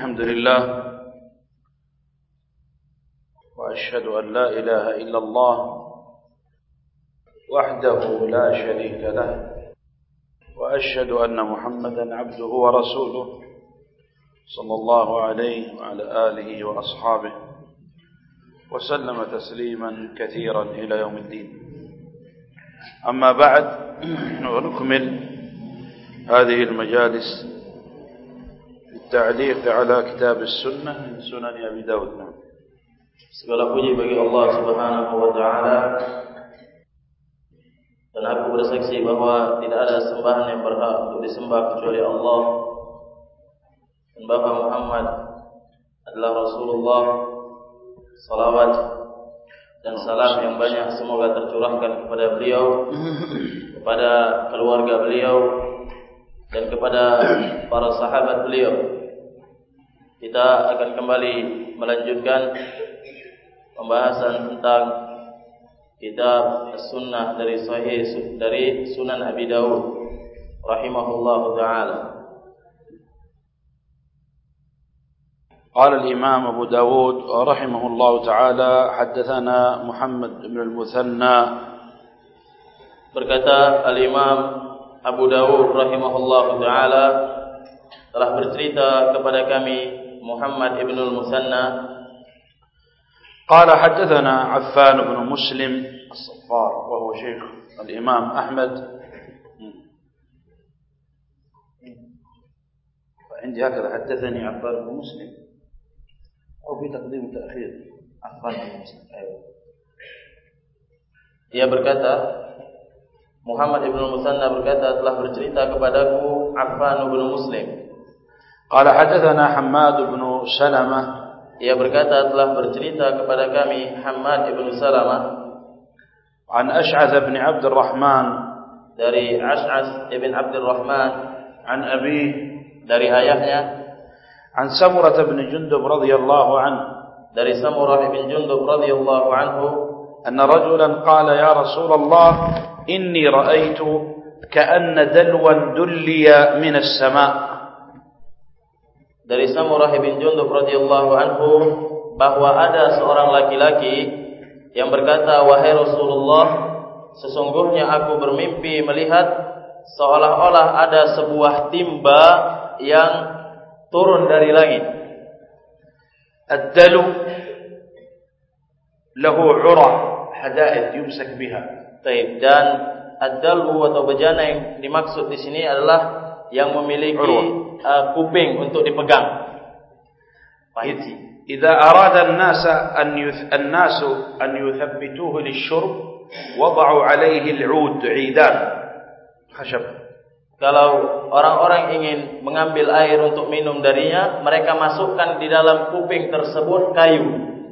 الحمد لله وأشهد أن لا إله إلا الله وحده لا شريك له وأشهد أن محمدا عبده ورسوله صلى الله عليه وعلى آله وأصحابه وسلم تسليما كثيرا إلى يوم الدين. أما بعد ونكمل هذه المجالس التعليق على كتاب السنة من سنن أبي داود Segala puji bagi Allah Subhanahu wa taala. Dan aku bersaksi bahawa tidak ada sembahan yang berhak untuk disembah kecuali Allah. Dan bahawa Muhammad adalah Rasulullah. Salawat dan salam yang banyak semoga tercurahkan kepada beliau, kepada keluarga beliau dan kepada para sahabat beliau. Kita akan kembali melanjutkan pembahasan tentang kitab sunnah dari sahih dari Sunan Abi Dawud rahimahullahu taala. قال الإمام أبو داود رحمه الله تعالى حدثنا محمد بن المثنى berkata al-Imam Abu Dawud rahimahullah taala telah bercerita kepada kami محمد بن المثنى. قال حدثنا عفان بن مسلم الصفار وهو شيخ الإمام أحمد. عندي هكذا حدثني عفان بن مسلم. أو في تقديم تأخير عفان بن مسلم أيوة. Ia berkata محمد بن المثنى berkata telah bercerita kepadaku عفان بن مسلم قال حدثنا حماد بن سلمة. يا berkata الله bercerita kepada kami Hamad bin Salama عن أشعث بن عبد الرحمن dari أشعث بن عبد الرحمن عن أبي dari ayahnya عن سمرة بن جندب رضي الله عنه dari سمرة بن جندب رضي الله عنه أن رجلا قال يا رسول الله إني رأيت كأن دلوا دلي من السماء dari Samurah bin Jundub radhiyallahu anhu bahwa ada seorang laki-laki yang berkata wahai Rasulullah sesungguhnya aku bermimpi melihat seolah-olah ada sebuah timba yang turun dari langit ad-dalu lahu 'ura hadaid yumsak biha. Taib dan ad-dalbu atau bejana yang dimaksud di sini adalah yang memiliki uh, kuping untuk dipegang. Panci. Jika arada an-nasa an yuth-an-nasu an yuthabbituhu lis-syurb, wada'u 'alayhi al-'ud 'idan. Khashab. Kalau orang-orang ingin mengambil air untuk minum darinya, mereka masukkan di dalam kuping tersebut kayu.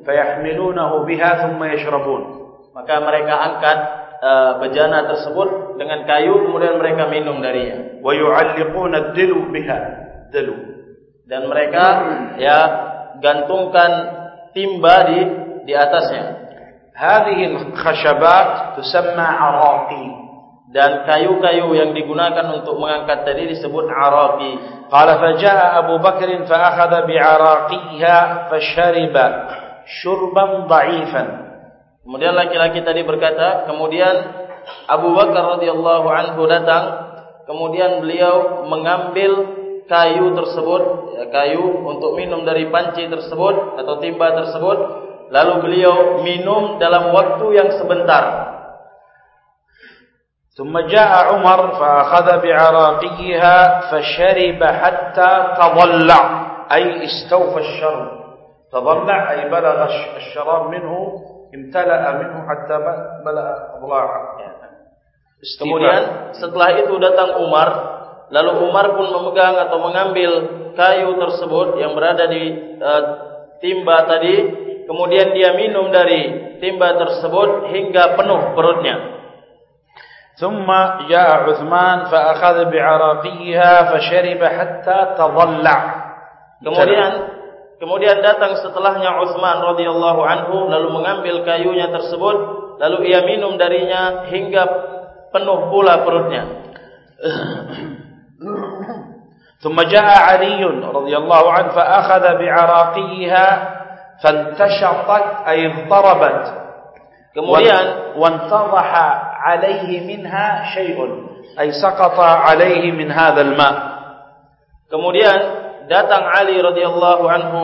Fayahmilunahu biha thumma yashrabun. Maka mereka angkat uh, bejana tersebut dengan kayu kemudian mereka minum darinya wa yu'alliquna ad-dilu biha dalu dan mereka ya gantungkan timba di di atasnya. hadhihi al-khashabat tusamma araqi dan kayu-kayu yang digunakan untuk mengangkat tadi disebut araqi qala faja'a Abu Bakr fa akhadha bi'araqiha fashariba syurban dha'ifan Kemudian laki-laki tadi berkata, kemudian Abu Bakar radhiyallahu anhu datang, kemudian beliau mengambil kayu tersebut, ya, kayu untuk minum dari panci tersebut atau timba tersebut, lalu beliau minum dalam waktu yang sebentar. ثم جاء عمر فأخذ بعراقيها فشرب حتى تضلع أي استوفى الشرب تضلع أي بلغ الشراب منه امتلأ منه حتى ملأ أضلاعه Kemudian setelah itu datang Umar Lalu Umar pun memegang atau mengambil kayu tersebut yang berada di uh, timba tadi Kemudian dia minum dari timba tersebut hingga penuh perutnya ثم جاء عثمان فأخذ بعراقيها فشرب حتى تضلع Kemudian Kemudian datang setelahnya Utsman radhiyallahu anhu lalu mengambil kayunya tersebut lalu ia minum darinya hingga penuh pula perutnya. ثم جاء علي رضي الله عنه فأخذ بعراقيها فانتشطت أي اضطربت kemudian وانتضح عليه منها شيء أي سقط عليه من هذا الماء kemudian datang Ali radhiyallahu anhu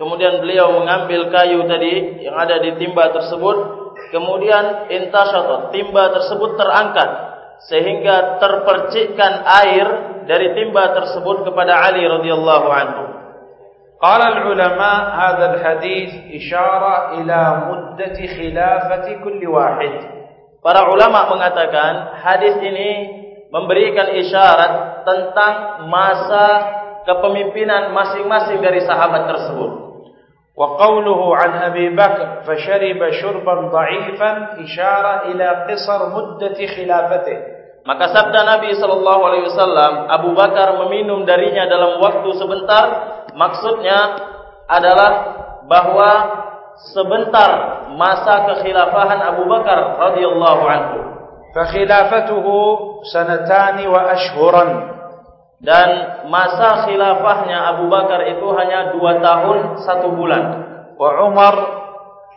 kemudian beliau mengambil kayu tadi yang ada di timba tersebut kemudian intashatat timba tersebut terangkat sehingga terpercikkan air dari timba tersebut kepada Ali radhiyallahu anhu. Qala al-ulama hadha al-hadith isyara ila muddat khilafati kulli wahid. Para ulama mengatakan hadis ini memberikan isyarat tentang masa kepemimpinan masing-masing dari sahabat tersebut. Qawluhu an Abi Bakr fashariba shurban dha'ifan isyara ila qisar muddat khilafatihi. Maka sabda Nabi sallallahu alaihi wasallam, Abu Bakar meminum darinya dalam waktu sebentar, maksudnya adalah bahwa sebentar masa kekhilafahan Abu Bakar radhiyallahu anhu. Fa khilafatuhu sanatan wa ashhuran. Dan masa khilafahnya Abu Bakar itu hanya dua tahun satu bulan. Wa Umar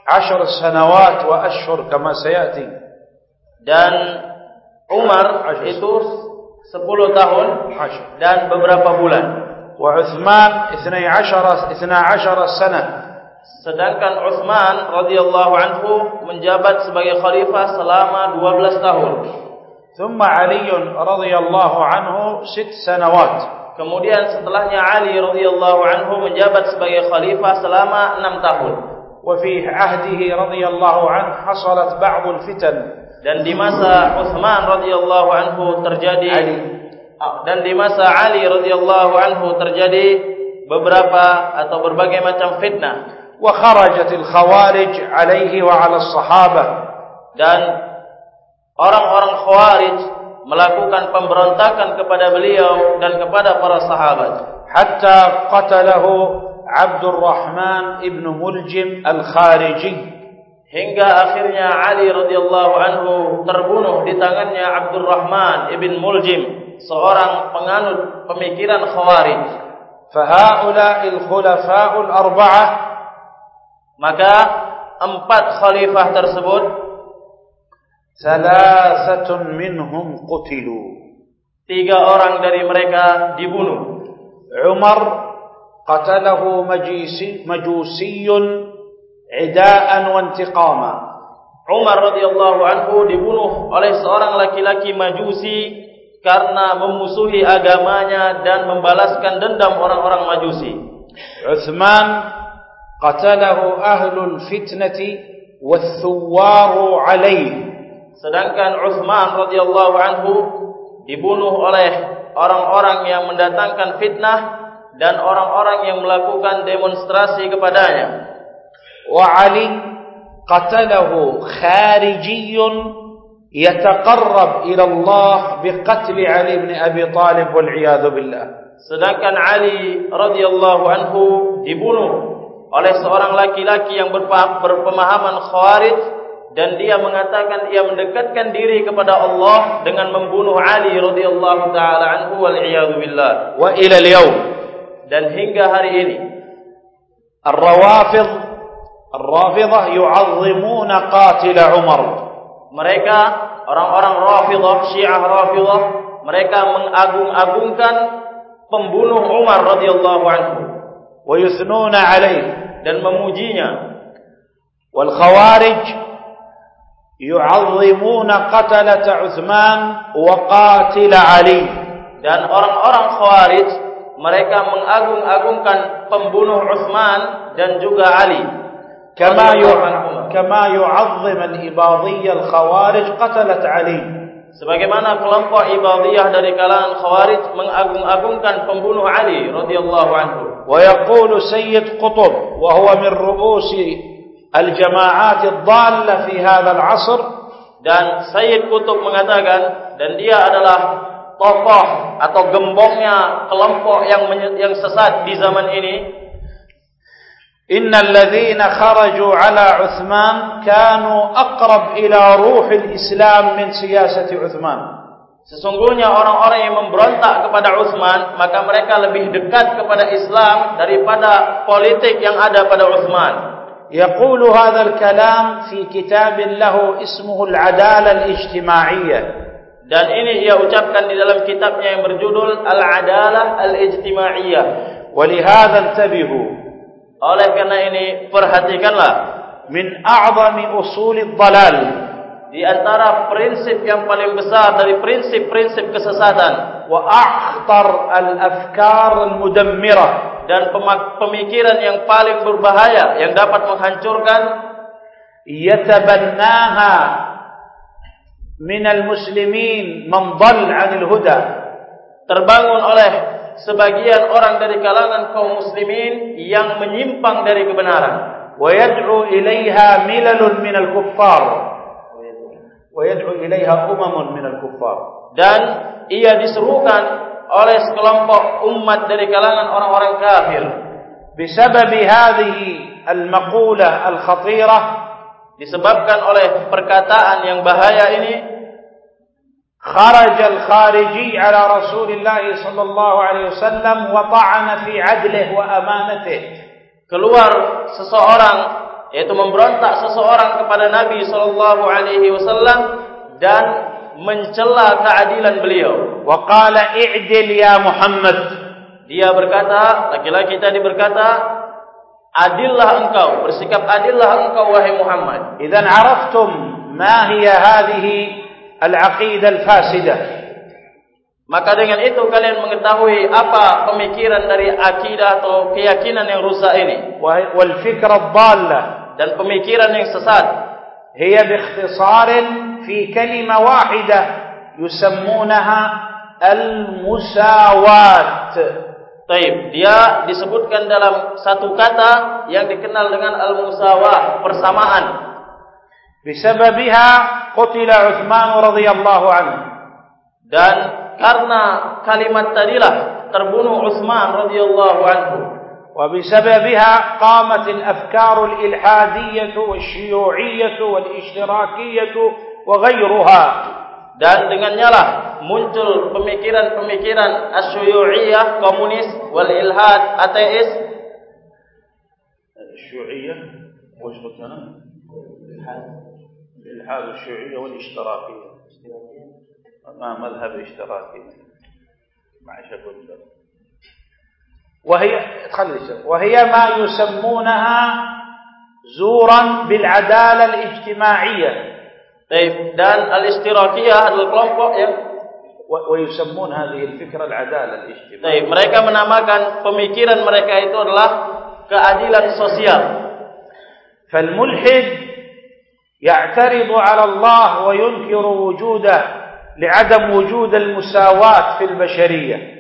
10 sanawat wa ashhur kama sayati. Dan Umar itu 10 tahun dan beberapa bulan. Wa Uthman 12 12 sana. Sedangkan Uthman radhiyallahu anhu menjabat sebagai khalifah selama 12 tahun. ثم علي رضي الله عنه ست سنوات. Kemudian setelahnya Ali radhiyallahu anhu menjabat sebagai khalifah selama 6 tahun. وفي عهده رضي الله عنه حصلت بعض الفتن dan di masa Uthman radhiyallahu anhu terjadi Ali. dan di masa Ali radhiyallahu anhu terjadi beberapa atau berbagai macam fitnah wa kharajatil khawarij alaihi wa ala sahabah dan orang-orang khawarij melakukan pemberontakan kepada beliau dan kepada para sahabat. Hatta qatalahu Abdul Rahman ibn Muljim al-Khariji. Hingga akhirnya Ali radhiyallahu anhu terbunuh di tangannya Abdul Rahman ibn Muljim seorang penganut pemikiran Khawarij. Fahaula'il khulafa'ul arba'ah. Maka empat khalifah tersebut salasatun minhum qutilu tiga orang dari mereka dibunuh Umar qatalahu majusi majusiyun idaan wa intiqama. Umar radhiyallahu anhu dibunuh oleh seorang laki-laki Majusi karena memusuhi agamanya dan membalaskan dendam orang-orang Majusi. Uthman qatalahu ahlul fitnati wath-thuwaru alayhi sedangkan Uthman radhiyallahu anhu dibunuh oleh orang-orang yang mendatangkan fitnah dan orang-orang yang melakukan demonstrasi kepadanya. Wa Ali qatalahu kharijiyun yataqarrab ila Allah biqatl Ali bin Abi Talib wal iyad billah. Sedangkan Ali radhiyallahu anhu dibunuh oleh seorang laki-laki yang berpemahaman khawarij dan dia mengatakan ia mendekatkan diri kepada Allah dengan membunuh Ali radhiyallahu taala anhu wal iyad billah wa ila al dan hingga hari ini ar-rawafidh Rafidah yu'azzimuna qatil Umar. Mereka orang-orang Rafidah, Syiah Rafidah, mereka mengagung-agungkan pembunuh Umar radhiyallahu anhu. Wa yusnuna alaihi dan memujinya. Wal Khawarij qatalat Uthman wa qatil Ali. Dan orang-orang Khawarij mereka mengagung-agungkan pembunuh Uthman dan juga Ali. كما كما يعظم الإباضية الخوارج قتلت علي sebagaimana kelompok ibadiyah dari kalangan khawarij mengagung-agungkan pembunuh Ali radhiyallahu anhu wa yaqulu sayyid qutb wa huwa min ru'us al-jama'at ad-dallah fi hadha al-'asr. Dan Sayyid Qutb mengatakan dan dia adalah tokoh atau gembongnya kelompok yang yang sesat di zaman ini. Innal ladzina kharaju 'ala Utsman kanu aqrab ila ruh al-islam min siyasati Utsman Sesungguhnya orang-orang yang memberontak kepada Uthman Maka mereka lebih dekat kepada Islam Daripada politik yang ada pada Uthman. يقول هذا الكلام في كتاب له اسمه العدالة الاجتماعية dan ini ia ucapkan di dalam kitabnya yang berjudul Al-Adalah Al-Ijtimaiyah. ولهذا انتبهوا Oleh karena ini perhatikanlah min a'zami usulid dalal di antara prinsip yang paling besar dari prinsip-prinsip kesesatan wa akhtar al-afkar al-mudammirah dan pemikiran yang paling berbahaya yang dapat menghancurkan yatabannaha minal muslimin man anil huda. Terbangun oleh sebagian orang dari kalangan kaum muslimin yang menyimpang dari kebenaran. Wa yad'u ilaiha milalun minal kuffar. Wa yad'u ilaiha umamun minal kuffar. Dan ia diserukan oleh sekelompok umat dari kalangan orang-orang kafir بسبب هذه المقولة الخطيرة disebabkan oleh perkataan yang bahaya ini خرج الخارجي على رسول الله صلى الله عليه وسلم وطعن في عدله وأمانته keluar seseorang yaitu memberontak seseorang kepada Nabi sallallahu alaihi wasallam dan mencela keadilan beliau. Wa qala i'dil ya Muhammad. Dia berkata, laki-laki tadi berkata, adillah engkau, bersikap adillah engkau wahai Muhammad. Idzan araftum ma hiya hadhihi al-aqidah al-fasidah. Maka dengan itu kalian mengetahui apa pemikiran dari akidah atau keyakinan yang rusak ini. Wal fikra dhalla dan pemikiran yang sesat. Hiya biikhtisar fi kalimah wahidah yusammunaha al-musawat. Taib, dia disebutkan dalam satu kata yang dikenal dengan al-musawah, persamaan. Bisababiha qutila Uthman radhiyallahu anhu. Dan karena kalimat tadilah terbunuh Uthman radhiyallahu anhu. وبسببها قامت الأفكار الإلحادية والشيوعية وغيرها. Dan dengannya lah muncul pemikiran-pemikiran asyuyu'iyah komunis wal ilhad ateis. الشيوعية وش قلتنا الإلحاد الشيوعية والاشتراكية ما مذهب اشتراكي ما أقول وهي خلي وهي ما يسمونها زورا بالعدالة الاجتماعية dan al-ishtirakiyah adalah kelompok yang ويسمون هذه الفكرة العدالة الاجتماعية طيب mereka menamakan pemikiran mereka itu adalah keadilan sosial فالملحد يعترض على الله وينكر وجوده لعدم وجود المساواة في البشرية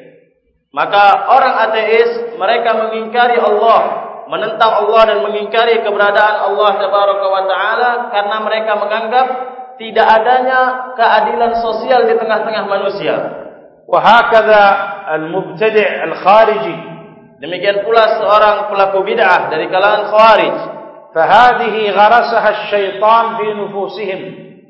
Maka orang ateis mereka mengingkari Allah, menentang Allah dan mengingkari keberadaan Allah Tabaraka wa taala karena mereka menganggap tidak adanya keadilan sosial di tengah-tengah manusia. Wahakala al-mubtadi' al-khariji. Demikian pula seorang pelaku bid'ah dari kalangan khawarij. Fahadhi gharasah syaitan fi nufusihim.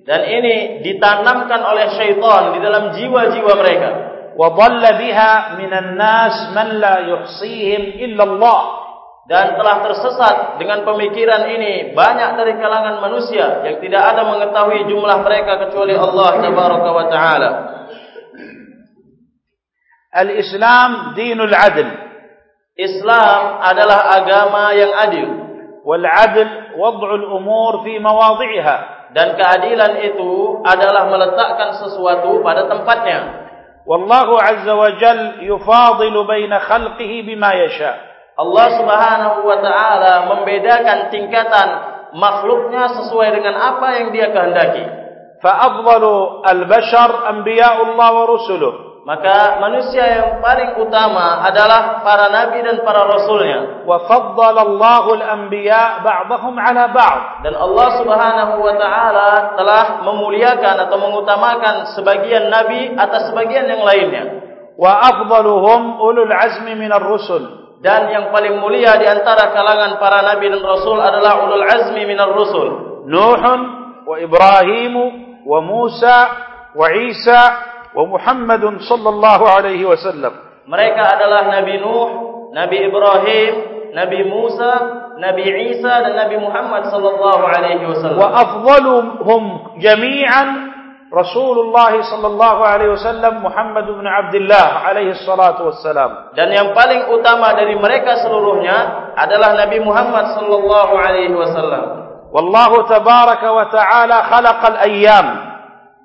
Dan ini ditanamkan oleh syaitan di dalam jiwa-jiwa mereka. Wadalla biha minan nas man la yuhsihim illa Allah dan telah tersesat dengan pemikiran ini banyak dari kalangan manusia yang tidak ada mengetahui jumlah mereka kecuali Allah tabaraka wa taala. Al-Islam dinul adl. Islam adalah agama yang adil. Wal adl wad'ul umur fi mawadhi'iha. dan keadilan itu adalah meletakkan sesuatu pada tempatnya. Wallahu azza wa jalla yufadilu baina khalqihi bima yasha' Allah subhanahu wa ta'ala membedakan tingkatan makhluknya sesuai dengan apa yang dia kehendaki. Fa'adzalu al-bashar anbiya'ullah wa rusuluh. Maka manusia yang paling utama adalah para nabi dan para rasulnya. Wa faddalallahu al-anbiya ba'dahum 'ala ba'd. Dan Allah Subhanahu wa taala telah memuliakan atau mengutamakan sebagian nabi atas sebagian yang lainnya. Wa afdaluhum ulul azmi minar rusul dan yang paling mulia di antara kalangan para nabi dan rasul adalah ulul azmi minar rusul. Nuh wa Ibrahim wa Musa wa Isa wa Muhammad sallallahu alaihi wasallam. Mereka adalah nabi Nuh nabi Ibrahim nabi Musa nabi Isa dan nabi Muhammad sallallahu alaihi wasallam. Wa afdaluhum jami'an الله صلى الله عليه وسلم محمد بن عبد الله عليه الصلاة والسلام Dan yang paling utama dari mereka seluruhnya adalah Nabi Muhammad sallallahu alaihi wasallam. والله تبارك وتعالى خلق الأيام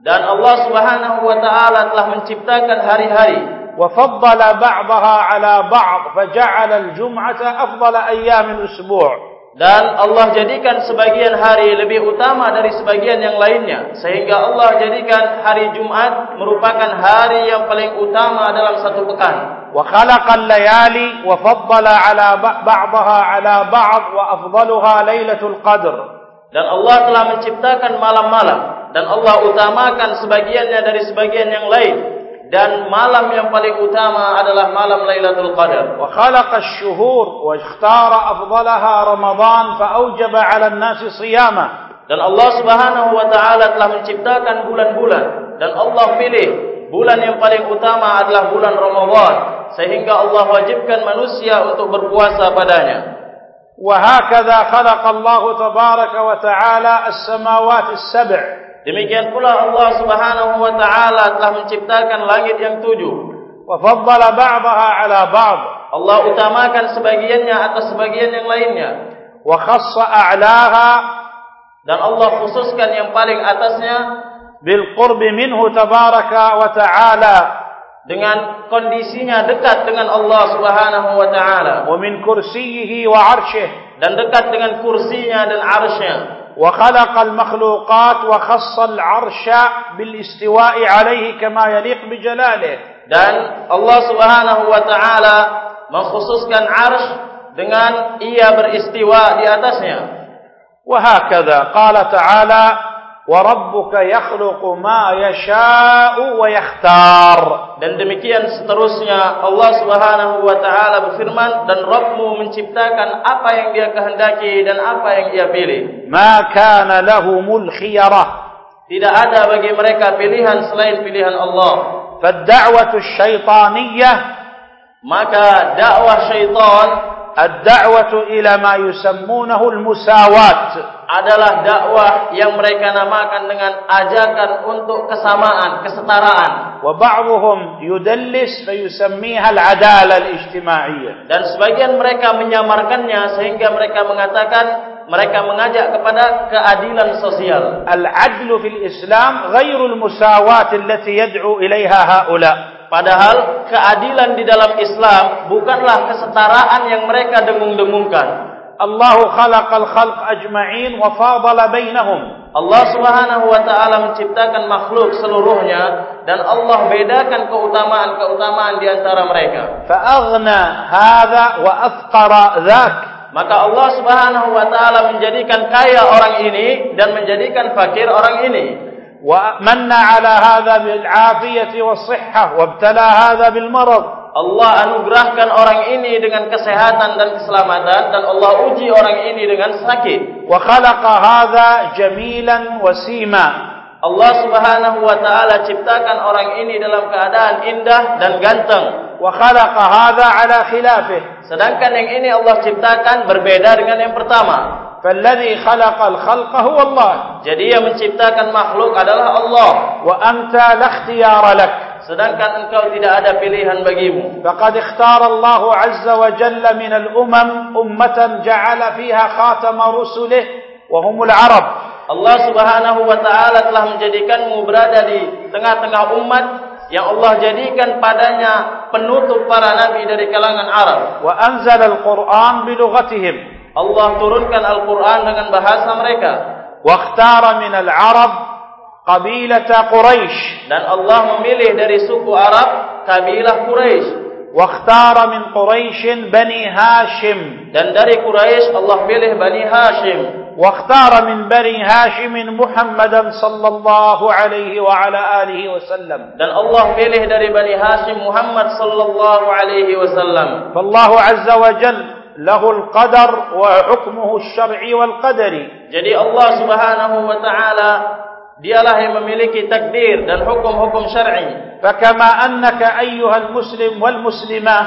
Dan Allah Subhanahu wa taala telah menciptakan hari-hari وفضل بعضها على بعض فجعل الجمعة أفضل أيام الأسبوع dan Allah jadikan sebagian hari lebih utama dari sebagian yang lainnya sehingga Allah jadikan hari Jumat merupakan hari yang paling utama dalam satu pekan وخلق الليالي وفضل على ب- بعضها على بعض وأفضلها ليلة القدر dan Allah telah menciptakan malam-malam dan Allah utamakan sebagiannya dari sebagian yang lain dan malam yang paling utama adalah malam Lailatul Qadar. Wa khalaqa asyhur wa ikhtara afdalaha Ramadan fa aujaba 'ala an-nasi siyama. Dan Allah Subhanahu wa taala telah menciptakan bulan-bulan dan Allah pilih bulan yang paling utama adalah bulan Ramadan sehingga Allah wajibkan manusia untuk berpuasa padanya. Wa hakadha khalaqa Allah tabaraka wa taala as-samawati as-sab'a Demikian pula Allah Subhanahu wa taala telah menciptakan langit yang tujuh. Wa faddala ba'daha 'ala ba'd. Allah utamakan sebagiannya atas sebagian yang lainnya. Wa khassa a'laha dan Allah khususkan yang paling atasnya bil qurbi minhu tabaraka wa ta'ala dengan kondisinya dekat dengan Allah Subhanahu wa taala wa min kursiyyihi wa 'arsyih dan dekat dengan kursinya dan 'arsynya. وخلق المخلوقات وخص العرش بالاستواء عليه كما يليق بجلاله Dan Allah Subhanahu wa taala mengkhususkan arsy dengan ia beristiwa di atasnya. وهكذا قال تعالى وربك يخلق ما يشاء ويختار Dan demikian seterusnya Allah Subhanahu wa taala berfirman dan Rabbmu menciptakan apa yang Dia kehendaki dan apa yang Dia pilih. ما كان لهم الخيرة Tidak ada bagi mereka pilihan selain pilihan Allah. فالدعوة الشيطانية Maka dakwah syaitan ad-da'watu ila ma yusammunahu al-musawat. Adalah dakwah yang mereka namakan dengan ajakan untuk kesamaan kesetaraan. Wa ba'dhum yudallis fa yusammiha al-'adala al-ijtima'iyyah dan sebagian mereka menyamarkannya sehingga mereka mengatakan mereka mengajak kepada keadilan sosial. Al-'adlu fil islam ghairu al-musawat allati yad'u ilaiha ha'ula' Padahal keadilan di dalam Islam bukanlah kesetaraan yang mereka dengung-dengungkan. Allahu khalaqal khalq ajma'in wa fadala bainahum. Allah Subhanahu wa taala menciptakan makhluk seluruhnya dan Allah bedakan keutamaan-keutamaan di antara mereka. Fa aghna hadha wa afqara dhak. Maka Allah Subhanahu wa taala menjadikan kaya orang ini dan menjadikan fakir orang ini. ومن على هذا بالعافية والصحة وابتلى هذا بالمرض Allah anugerahkan orang ini dengan kesehatan dan keselamatan dan Allah uji orang ini dengan sakit. وخلق هذا جميلا وسيما Allah Subhanahu wa taala ciptakan orang ini dalam keadaan indah dan ganteng. wa khalaqa hadha ala khilafih. sedangkan yang ini Allah ciptakan berbeda dengan yang pertama. Fa alladhi khalaqal khalqa huwa Allah. Jadi yang menciptakan makhluk adalah Allah. Wa anta la ikhtiyara lak. Sedangkan engkau tidak ada pilihan bagimu. Faqad ikhtara Allah azza wa jalla min al-umam ummatan ja'ala fiha khatama rusulih wa humul arab. Allah subhanahu wa ta'ala telah menjadikanmu berada di tengah-tengah umat yang Allah jadikan padanya penutup para nabi dari kalangan Arab. Wa anzal al-Qur'an bilughatihim. Allah turunkan Al-Qur'an dengan bahasa mereka. Wa ikhtara min al-Arab qabilata Quraisy. Dan Allah memilih dari suku Arab kabilah Quraisy. Wa ikhtara min Quraisy Bani Hashim. Dan dari Quraisy Allah pilih Bani Hashim. واختار من بني هاشم محمدا صلى الله عليه وعلى آله وسلم dan Allah pilih dari Bani Hashim Muhammad sallallahu alaihi wasallam فالله عز وجل له القدر وحكمه الشرعي والقدري jadi Allah Subhanahu wa taala dialah yang memiliki takdir dan hukum-hukum syar'i. Fakama annaka ayyuhal muslim wal muslimah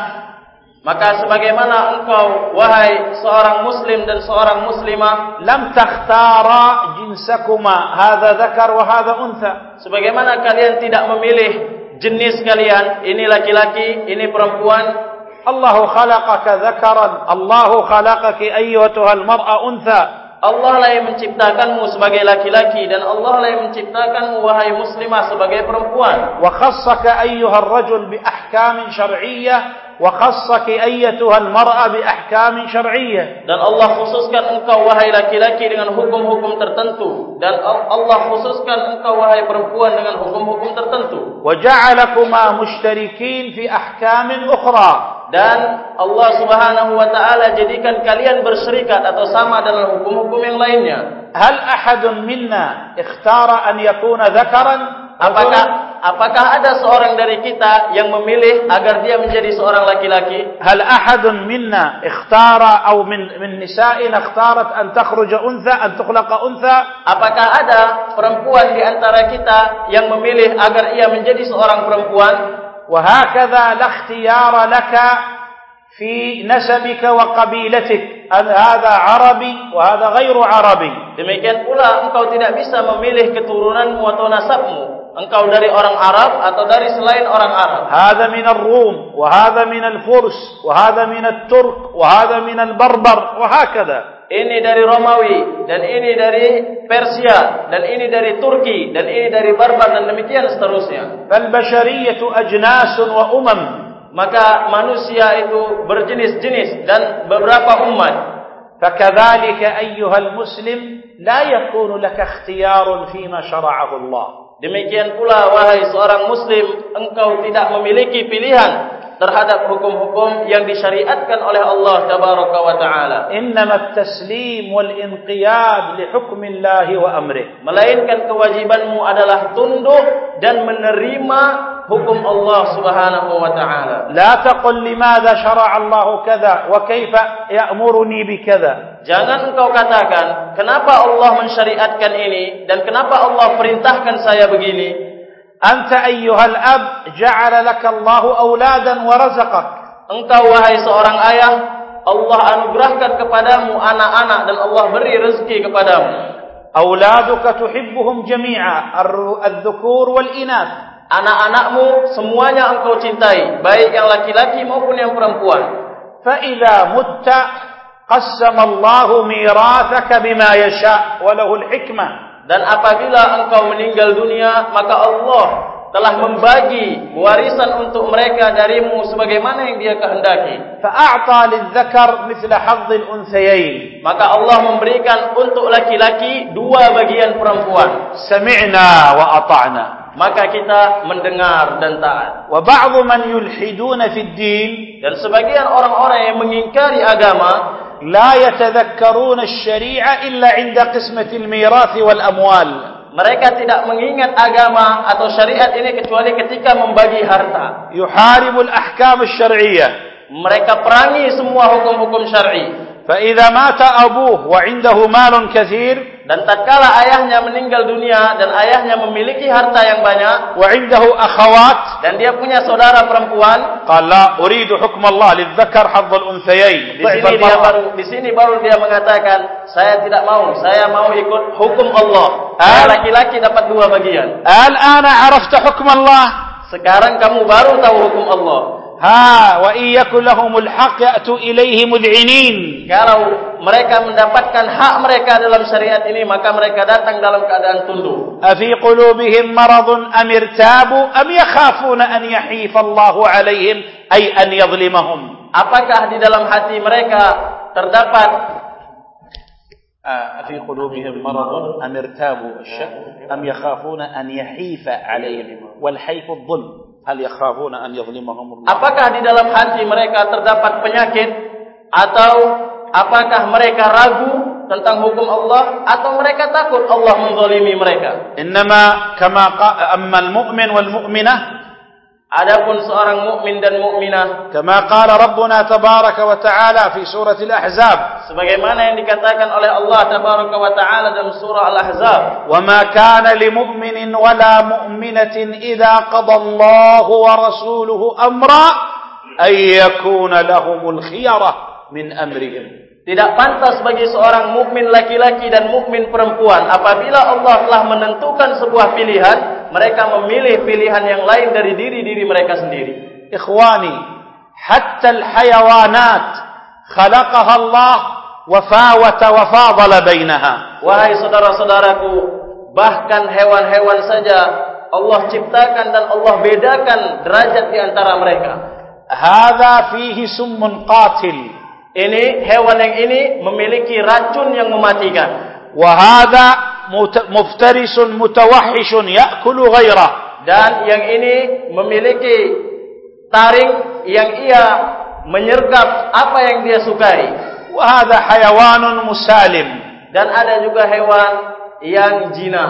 Maka sebagaimana engkau wahai seorang muslim dan seorang muslimah lam takhtara jinsakuma hadha dzakar wa hadha untha sebagaimana kalian tidak memilih jenis kalian ini laki-laki ini perempuan Allah khalaqaka dzakaran Allah khalaqaki ayyatuha al-mar'a untha Allah lah yang menciptakanmu sebagai laki-laki dan Allah lah yang menciptakanmu wahai muslimah sebagai perempuan. Wa khassaka ayyuha ar-rajul bi ahkamin syar'iyyah wa khassaki ayyatuha al-mar'a bi ahkamin syar'iyyah. Dan Allah khususkan engkau wahai laki-laki dengan hukum-hukum tertentu dan Allah khususkan engkau wahai perempuan dengan hukum-hukum tertentu. Wa ja'alakuma mushtarikin fi ahkamin ukhra dan Allah Subhanahu wa taala jadikan kalian berserikat atau sama dalam hukum-hukum yang lainnya. Hal ahadun minna ikhtara an yakuna dhakaran? Apakah apakah ada seorang dari kita yang memilih agar dia menjadi seorang laki-laki? Hal ahadun minna ikhtara aw min min nisa'ina ikhtarat an takhruja untha an tuqlaqa untha? Apakah ada perempuan di antara kita yang memilih agar ia menjadi seorang perempuan? Wa hakadha la ikhtiyara laka في نسبك وقبيلتك. هذا عربي وهذا غير عربي. Demikian pula engkau tidak bisa memilih keturunanmu atau nasabmu. Engkau dari orang Arab atau dari selain orang Arab. هذا min ar-rum wa الفرس min al-furs wa من min at-turk wa min al-barbar wa hakadha ini dari Romawi dan ini dari Persia dan ini dari Turki dan ini dari Barbar dan demikian seterusnya. Al-bashariyah ajnas wa umam. Maka manusia itu berjenis-jenis dan beberapa umat. Fakadzalika ayyuhal muslim la yakunu laka ikhtiyarun fima syara'ahu Allah. Demikian pula wahai seorang muslim engkau tidak memiliki pilihan terhadap hukum-hukum yang disyariatkan oleh Allah tabaraka wa taala. Innama at-taslim wal inqiyad li hukmillah wa amrih. Melainkan kewajibanmu adalah tunduk dan menerima hukum Allah Subhanahu wa taala. La taqul limadha syara'a Allah kadza wa kaifa ya'muruni bi kadza. Jangan engkau katakan kenapa Allah mensyariatkan ini dan kenapa Allah perintahkan saya begini. Anta ayyuhal ab ja'ala lakallahu auladan wa razaqak. Engkau wahai seorang ayah, Allah anugerahkan kepadamu anak-anak dan Allah beri rezeki kepadamu. Auladuka tuhibbuhum jami'a al-dhukur wal-inath. Anak-anakmu semuanya engkau cintai, baik yang laki-laki maupun yang perempuan. Fa idza mutta qassama Allahu mirathaka bima yasha' wa lahu al-hikmah dan apabila engkau meninggal dunia maka Allah telah membagi warisan untuk mereka darimu sebagaimana yang dia kehendaki. Fa'ata lidzakar mithla hadzil unthayayn maka Allah memberikan untuk laki-laki dua bagian perempuan. Sami'na wa ata'na. Maka kita mendengar dan taat. Wa ba'dhu man yulhiduna fid din. Dan sebagian orang-orang yang mengingkari agama لا يتذكرون الشريعة إلا عند قسمة الميراث والأموال mereka tidak mengingat agama atau syariat ini kecuali ketika membagi harta يحارب الأحكام الشرعية mereka perangi semua hukum-hukum syar'i فإذا مات أبوه وعنده مال كثير dan tatkala ayahnya meninggal dunia dan ayahnya memiliki harta yang banyak wa indahu akhawat. dan dia punya saudara perempuan qala uridu hukm Allah lidzakar hadzal unthayain di sini baru dia mengatakan saya tidak mau saya mau ikut hukum Allah. Laki-laki dapat dua bagian. Al ana arafta hukm Allah sekarang kamu baru tahu hukum Allah. Ha wa iyyaku lahumul haqq ya'tu ilaihi mud'inin. Kalau mereka mendapatkan hak mereka dalam syariat ini maka mereka datang dalam keadaan tunduk. Afi qulubihim maradun am irtabu am yakhafuna an yahifa Allah 'alaihim ay an yadhlimahum. Apakah di dalam hati mereka terdapat afi qulubihim maradun am irtabu am yakhafuna an yahifa 'alaihim wal hayfu adh-dhulm. Hal yakhafuna an yadhlimahum Apakah di dalam hati mereka terdapat penyakit? Atau apakah mereka ragu tentang hukum Allah? Atau mereka takut Allah menzalimi mereka? Innama kama amma al-mu'min wal mu'minah Adapun seorang mukmin dan mukminah kama qala rabbuna tabaraka wa ta'ala fi surah al-ahzab sebagaimana yang dikatakan oleh Allah tabaraka wa ta'ala dalam surah al-ahzab wa ma kana lil mu'minin wa la mu'minatin idza qada Allah wa rasuluhu amra ay yakuna lahumul khiyarah min amrihim tidak pantas bagi seorang mukmin laki-laki dan mukmin perempuan apabila Allah telah menentukan sebuah pilihan, mereka memilih pilihan yang lain dari diri-diri mereka sendiri. Ikhwani, hatta al-hayawanat khalaqaha Allah wa fawata wa fadala bainaha. Wahai saudara-saudaraku, bahkan hewan-hewan saja Allah ciptakan dan Allah bedakan derajat di antara mereka. Hadza fihi summun qatil. Ini hewan yang ini memiliki racun yang mematikan. Wahada muftarisun mutawahishun yakulu ghairah. Dan yang ini memiliki taring yang ia menyergap apa yang dia sukai. Wahada hayawanun musalim. Dan ada juga hewan yang jina.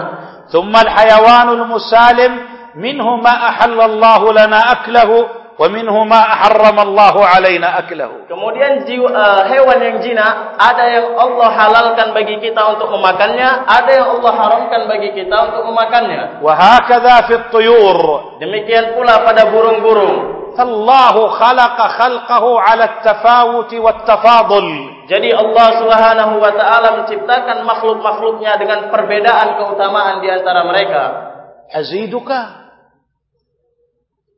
Thumma al-hayawanul musalim minhu ma ahallallahu lana aklahu Waminhuma haram Allah علينا أكله. Kemudian jiwa, uh, hewan yang jina ada yang Allah halalkan bagi kita untuk memakannya, ada yang Allah haramkan bagi kita untuk memakannya. Wahakda fit tuyur. Demikian pula pada burung-burung. Allah khalqahu ala tafawut wa tafadul. Jadi Allah Subhanahu Wa Taala menciptakan makhluk-makhluknya dengan perbedaan keutamaan di antara mereka. Aziduka.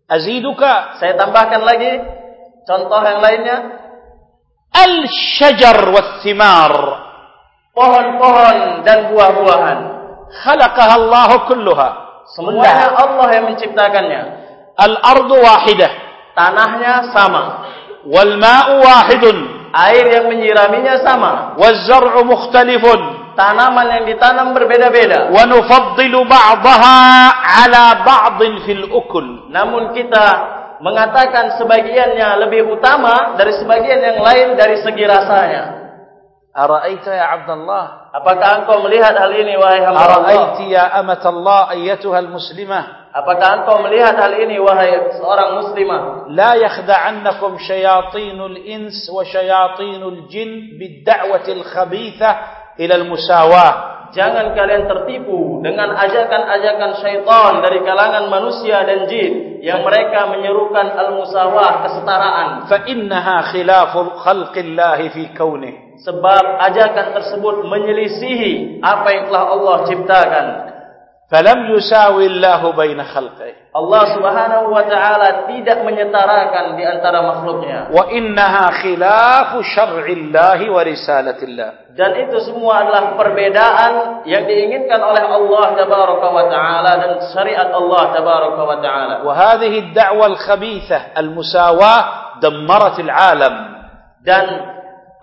Aziduka. Saya tambahkan lagi contoh yang lainnya. Al-syajar wal-thimar. Pohon-pohon dan buah-buahan. Khalaqaha Allah kulluha. Semuanya Allah yang menciptakannya. Al-ardu wahidah. Tanahnya sama. Wal-ma'u wahidun. Air yang menyiraminya sama. Wal-zar'u mukhtalifun tanaman yang ditanam berbeda-beda. Wa nufaddilu ba'daha 'ala ba'din fil ukul. Namun kita mengatakan sebagiannya lebih utama dari sebagian yang lain dari segi rasanya. Ara'aita ya Abdullah? Apakah engkau melihat hal ini wahai hamba Allah? Ara'aiti ya amatallah ayyatuha al-muslimah? Apakah engkau melihat hal ini wahai seorang muslimah? La yakhda'annakum syayatinul ins wa syayatinul jin bid-da'wati al-khabithah ilal musawah. Jangan kalian tertipu dengan ajakan-ajakan syaitan dari kalangan manusia dan jin yang mereka menyerukan al-musawah kesetaraan. Fa innaha khilafu khalqillah fi kauni. Sebab ajakan tersebut menyelisihi apa yang telah Allah ciptakan. Falam yusawi Allah baina khalqihi. Allah Subhanahu wa taala tidak menyetarakan di antara makhluknya. Wa innaha khilafu syar'illah wa risalatillah. Dan itu semua adalah perbedaan yang diinginkan oleh Allah tabaraka wa taala dan syariat Allah tabaraka wa taala. Wa hadhihi ad-da'wa al-khabithah al-musawah dammarat al-alam. Dan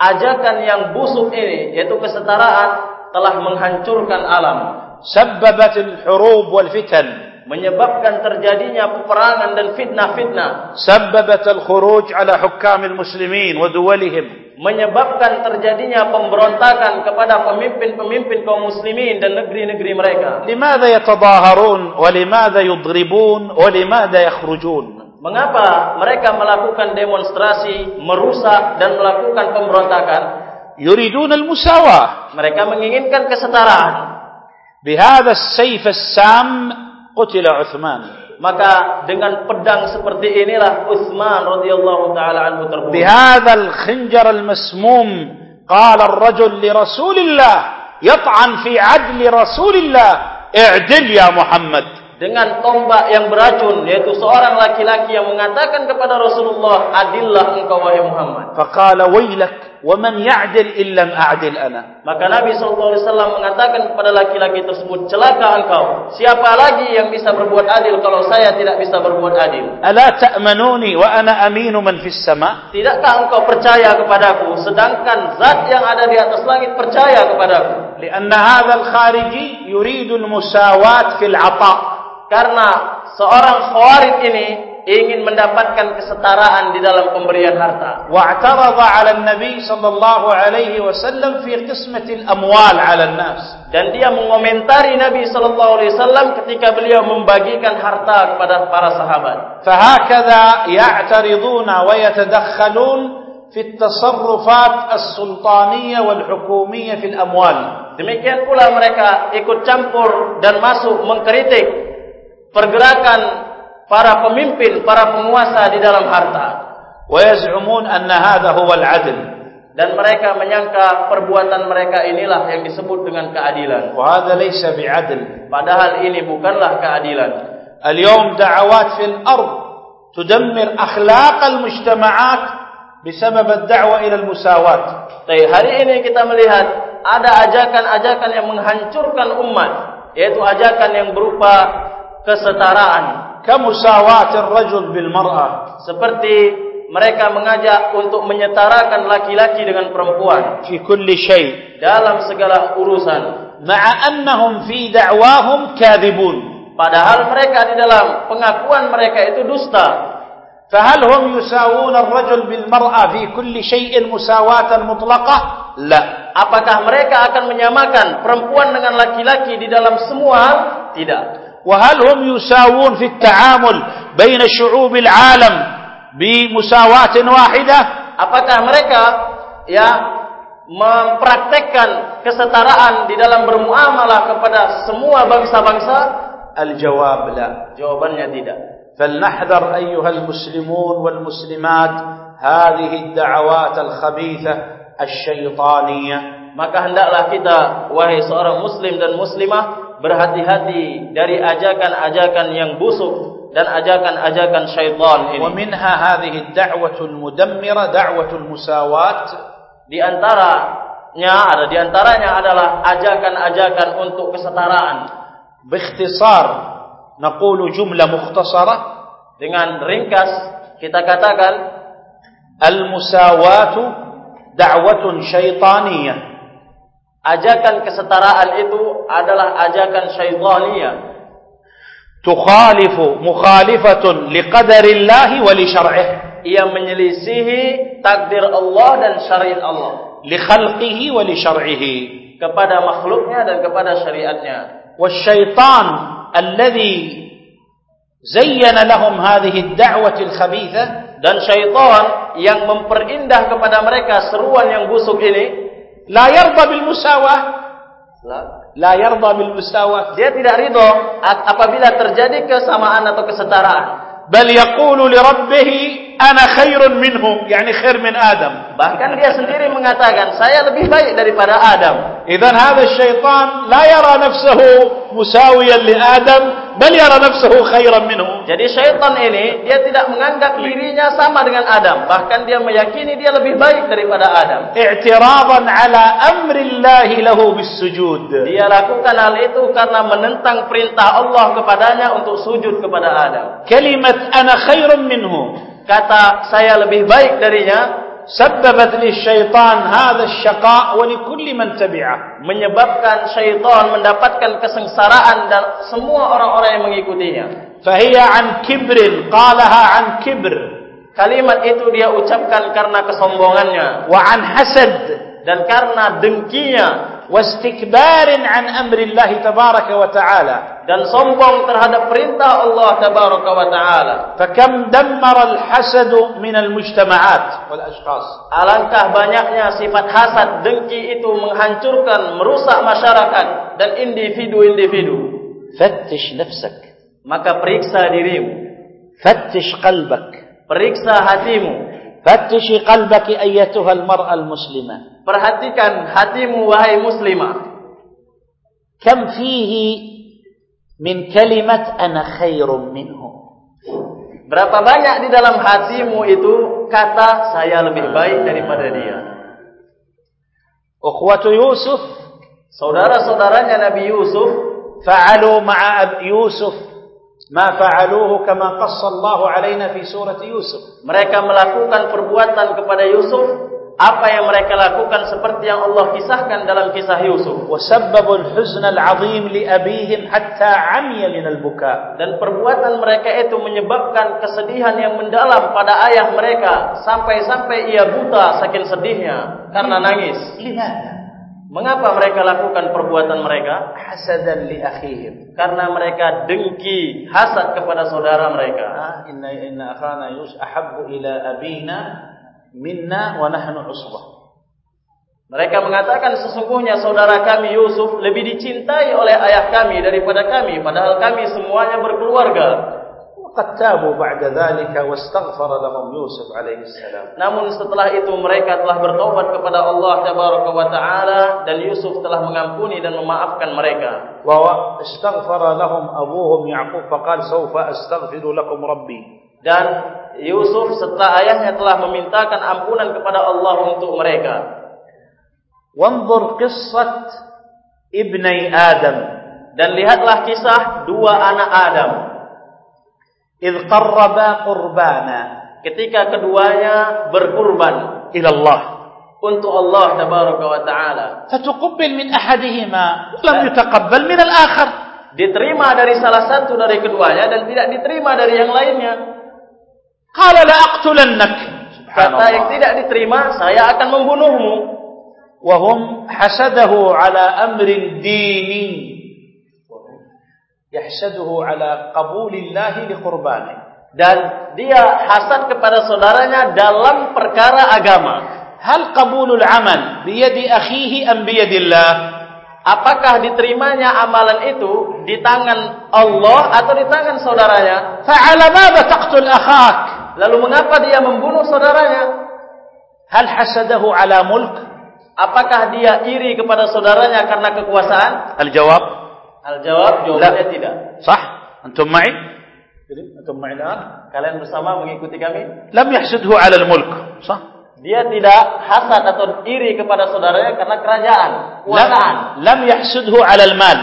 ajakan yang busuk ini yaitu kesetaraan telah menghancurkan alam. Sabbabat al-hurub wal-fitan menyebabkan terjadinya peperangan dan fitnah-fitnah. Sabbabat al-khuruj ala hukam al-muslimin wa duwalihim. Menyebabkan terjadinya pemberontakan kepada pemimpin-pemimpin kaum muslimin dan negeri-negeri mereka. Limadha yatadaharun wa limadha yudribun wa limadha yakhrujun? Mengapa mereka melakukan demonstrasi, merusak dan melakukan pemberontakan? Yuridun al-musawah. Mereka menginginkan kesetaraan. Bihadha as-sayf as-sam قتل عثمان maka dengan pedang seperti inilah Uthman radhiyallahu taala anhu terbunuh بهذا الخنجر المسموم قال الرجل لرسول الله يطعن في عدل رسول الله اعدل يا محمد dengan tombak yang beracun yaitu seorang laki-laki yang mengatakan kepada Rasulullah adillah engkau wahai Muhammad faqala waylak wa man ya'dil illam a'dil ana. Maka nabi sallallahu alaihi wasallam mengatakan kepada laki-laki tersebut celaka engkau. Siapa lagi yang bisa berbuat adil kalau saya tidak bisa berbuat adil? Ala ta'manuni wa ana aminu man fis sama? Tidakkah engkau percaya kepadaku? Sedangkan zat yang ada di atas langit percaya kepadaku. Karena hadzal khariji yuridu al musawat fil ata. Karena seorang khawarij ini ingin mendapatkan kesetaraan di dalam pemberian harta. Wa'tarada 'ala an-nabi sallallahu alaihi wasallam fi qismati al-amwal 'ala an-nas. Dan dia mengomentari Nabi sallallahu alaihi wasallam ketika beliau membagikan harta kepada para sahabat. Fa hakadha wa yatadakhalun fi at-tasarrufat as-sultaniyah wal-hukumiyyah fi al-amwal. Demikian pula mereka ikut campur dan masuk mengkritik pergerakan para pemimpin, para penguasa di dalam harta. ويزعمون أن هذا هو العدل Dan mereka menyangka perbuatan mereka inilah yang disebut dengan keadilan. وهذا ليس بعدل Padahal ini bukanlah keadilan. اليوم دعوات في الأرض تدمر أخلاق المجتمعات بسبب الدعوة إلى المساواة Tapi hari ini kita melihat ada ajakan-ajakan yang menghancurkan umat, yaitu ajakan yang berupa kesetaraan. Kamusawatir rajul bil mar'ah. Seperti mereka mengajak untuk menyetarakan laki-laki dengan perempuan. Fi kulli syai. Dalam segala urusan. Ma'a annahum fi da'wahum kadhibun. Padahal mereka di dalam pengakuan mereka itu dusta. Fa hal hum yusawun ar-rajul bil mar'ah fi kulli syai'in musawatan mutlaqah? La. Apakah mereka akan menyamakan perempuan dengan laki-laki di dalam semua tidak. وهل هم يساوون في التعامل بين شعوب العالم بمساواة واحدة Apakah mereka ya mempraktekkan kesetaraan di dalam bermuamalah kepada semua bangsa-bangsa? الجواب لا Jawabannya tidak. فلنحذر أيها المسلمون والمسلمات هذه الدعوات الخبيثة الشيطانية Maka hendaklah kita wahai seorang muslim dan muslimah berhati-hati dari ajakan-ajakan yang busuk dan ajakan-ajakan syaitan ini. وَمِنْهَا هَذِهِ الدَّعْوَةُ الْمُدَمِّرَةُ da'watul musawat Di antaranya ada di antaranya adalah ajakan-ajakan untuk kesetaraan. باختصار نقول jumla مختصرة dengan ringkas kita katakan al-musawatu da'watun syaitaniyah ajakan kesetaraan itu adalah ajakan syaitaniyah tukhalifu mukhalifatun liqadarillahi wa li syar'ih. Ia menyelisihi takdir Allah dan syariat Allah. Li khalqihi wa li syar'ihi. Kepada makhluknya dan kepada syariatnya. Wasyaitan alladhi zayyana lahum hadhihi ad-da'wah al-khabithah dan syaitan yang memperindah kepada mereka seruan yang busuk ini La yarda bil musawah. La yarda bil musawah. Dia tidak ridho apabila terjadi kesamaan atau kesetaraan. Bal yaqulu li rabbih ana khairun minhum yani khair min adam. Bahkan dia sendiri mengatakan saya lebih baik daripada adam. Idzan hadha syaitan la yara nafsuhu musawiyan li adam bal yara nafsuhu khairan minhu. Jadi syaitan ini dia tidak menganggap dirinya sama dengan adam. Bahkan dia meyakini dia lebih baik daripada adam. I'tiradan ala amri allah lahu bisujud dia lakukan hal itu karena menentang perintah Allah kepadanya untuk sujud kepada adam. Kalimat ana khairun minhu kata saya lebih baik darinya sebabat li syaitan hadha syaqa wa li kulli man tabi'ah. Menyebabkan syaitan mendapatkan kesengsaraan dan semua orang-orang yang mengikutinya. Fahiya an kibrin qalaha an kibr. Kalimat itu dia ucapkan karena kesombongannya. Wa an hasad. Dan karena dengkinya wastikbarin an amrillahi tabaraka wa ta'ala dan sombong terhadap perintah Allah tabaraka wa ta'ala. fakam dammara alhasad min almujtama'at wal ashqas alangkah banyaknya sifat hasad dengki itu menghancurkan merusak masyarakat dan individu-individu. fattish nafsak maka periksa dirimu. fattish qalbak periksa hatimu. فتشي قلبك أيتها المرأة المسلمة perhatikan hatimu wahai muslimah. كم فيه من كلمة أنا خير منه Berapa banyak di dalam hatimu itu kata saya lebih baik daripada dia. أخوة يوسف Saudara-saudaranya Nabi Yusuf فعلوا مع أب ma fa'aluhu kama qassa 'alaina fi surat Yusuf. Mereka melakukan perbuatan kepada Yusuf apa yang mereka lakukan seperti yang Allah kisahkan dalam kisah Yusuf. Wasabbabul huzn al'azim li abihim hatta 'amiya al-buka. Dan perbuatan mereka itu menyebabkan kesedihan yang mendalam pada ayah mereka sampai-sampai ia buta saking sedihnya karena nangis. Mengapa mereka lakukan perbuatan mereka? Hasadan li akhihim. Karena mereka dengki, hasad kepada saudara mereka. Ah, inna inna akhana yus ahabu ila abina minna wa nahnu uswah. Mereka mengatakan sesungguhnya saudara kami Yusuf lebih dicintai oleh ayah kami daripada kami. Padahal kami semuanya berkeluarga. Qad tabu ba'da dhalika wastaghfara lahum Yusuf alaihi salam. Namun setelah itu mereka telah bertobat kepada Allah tabaraka wa taala dan Yusuf telah mengampuni dan memaafkan mereka. Wa astaghfara lahum abuhum Ya'qub faqal sawfa astaghfiru lakum rabbi. Dan Yusuf serta ayahnya telah memintakan ampunan kepada Allah untuk mereka. Wanzur qissat ibni Adam dan lihatlah kisah dua anak Adam idqarraba qurbana ketika keduanya berkurban ilallah untuk Allah tabaraka wa taala. Fatuqabbal min ahadihima lam yutaqabbal min al-akhar. Diterima dari salah satu dari keduanya dan tidak diterima dari yang lainnya. Qala la aqtulannak kata yang tidak diterima saya akan membunuhmu. Wa hum hasadahu ala amrin dini yahsaduhu ala qabulillahi liqurbani. Dan dia hasad kepada saudaranya dalam perkara agama. Hal qabulul amal biyadi akhihi am biyadillah? Apakah diterimanya amalan itu di tangan Allah atau di tangan saudaranya? Fa'ala ma bataqtul akhak? Lalu mengapa dia membunuh saudaranya? Hal hasadahu ala mulk? Apakah dia iri kepada saudaranya karena kekuasaan? Al jawab Al jawab jawabannya tidak. Sah? Antum ma'i? Jadi antum ma'i lah. Kalian bersama mengikuti kami? Lam yahsudhu 'ala al-mulk. Sah? Dia tidak hasad atau iri kepada saudaranya karena kerajaan, kekuasaan. Lam yahsudhu 'ala al-mal.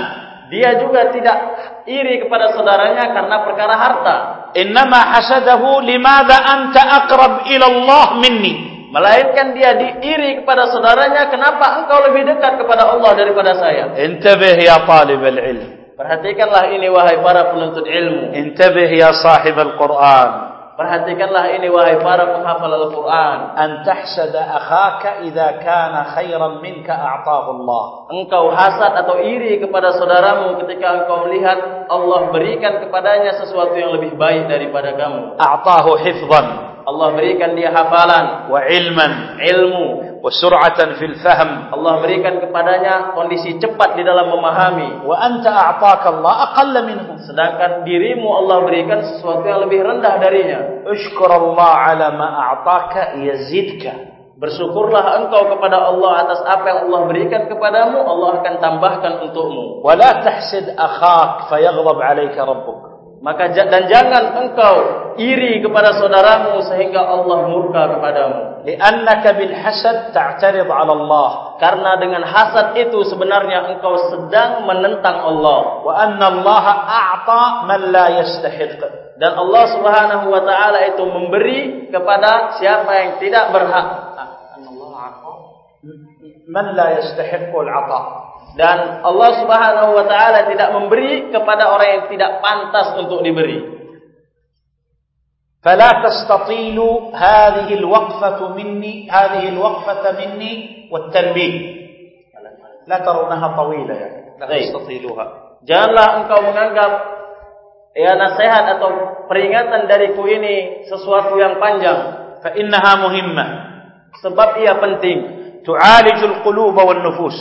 Dia juga tidak iri kepada saudaranya karena perkara harta. Innama hasadahu limadha anta aqrab ila Allah minni melainkan dia diiri kepada saudaranya kenapa engkau lebih dekat kepada Allah daripada saya? Intabih ya talibul ilm perhatikanlah ini wahai para penuntut ilmu. Intabih ya sahib al-quran. Perhatikanlah ini wahai para penghafal al-quran. An tahsada akhaka idza kana khairan minka a'tahu Allah. Engkau hasad atau iri kepada saudaramu ketika engkau melihat Allah berikan kepadanya sesuatu yang lebih baik daripada kamu. A'tahu hifdhan Allah berikan dia hafalan wa ilman. Ilmu. Wa sur'atan fil fahm. Allah berikan kepadanya kondisi cepat di dalam memahami. Wa anta a'taka Allah aqalla minhu sedangkan dirimu Allah berikan sesuatu yang lebih rendah darinya. Usykurallaha ala ma a'taka yazidka. Bersyukurlah engkau kepada Allah atas apa yang Allah berikan kepadamu Allah akan tambahkan untukmu. Wala tahsid akhak fayaghdab alaika rabbuk. Maka dan jangan engkau iri kepada saudaramu sehingga Allah murka kepadamu. Li'annaka bil hasad ta'tarid 'ala Allah. Karena dengan hasad itu sebenarnya engkau sedang menentang Allah. Wa anna Allah a'ta man la yastahiq. Dan Allah Subhanahu wa taala itu memberi kepada siapa yang tidak berhak. Man la yastahiqul 'ata. Dan Allah Subhanahu wa taala tidak memberi kepada orang yang tidak pantas untuk diberi. فلا تستطيلوا هذه الوقفة مني هذه الوقفة مني والتنبيه لا ترونها طويلة يعني لا طيب. تستطيلوها Janganlah engkau menganggap ya nasihat atau peringatan dariku ini sesuatu yang panjang فإنها مهمة sebab ia penting تعالج القلوب والنفوس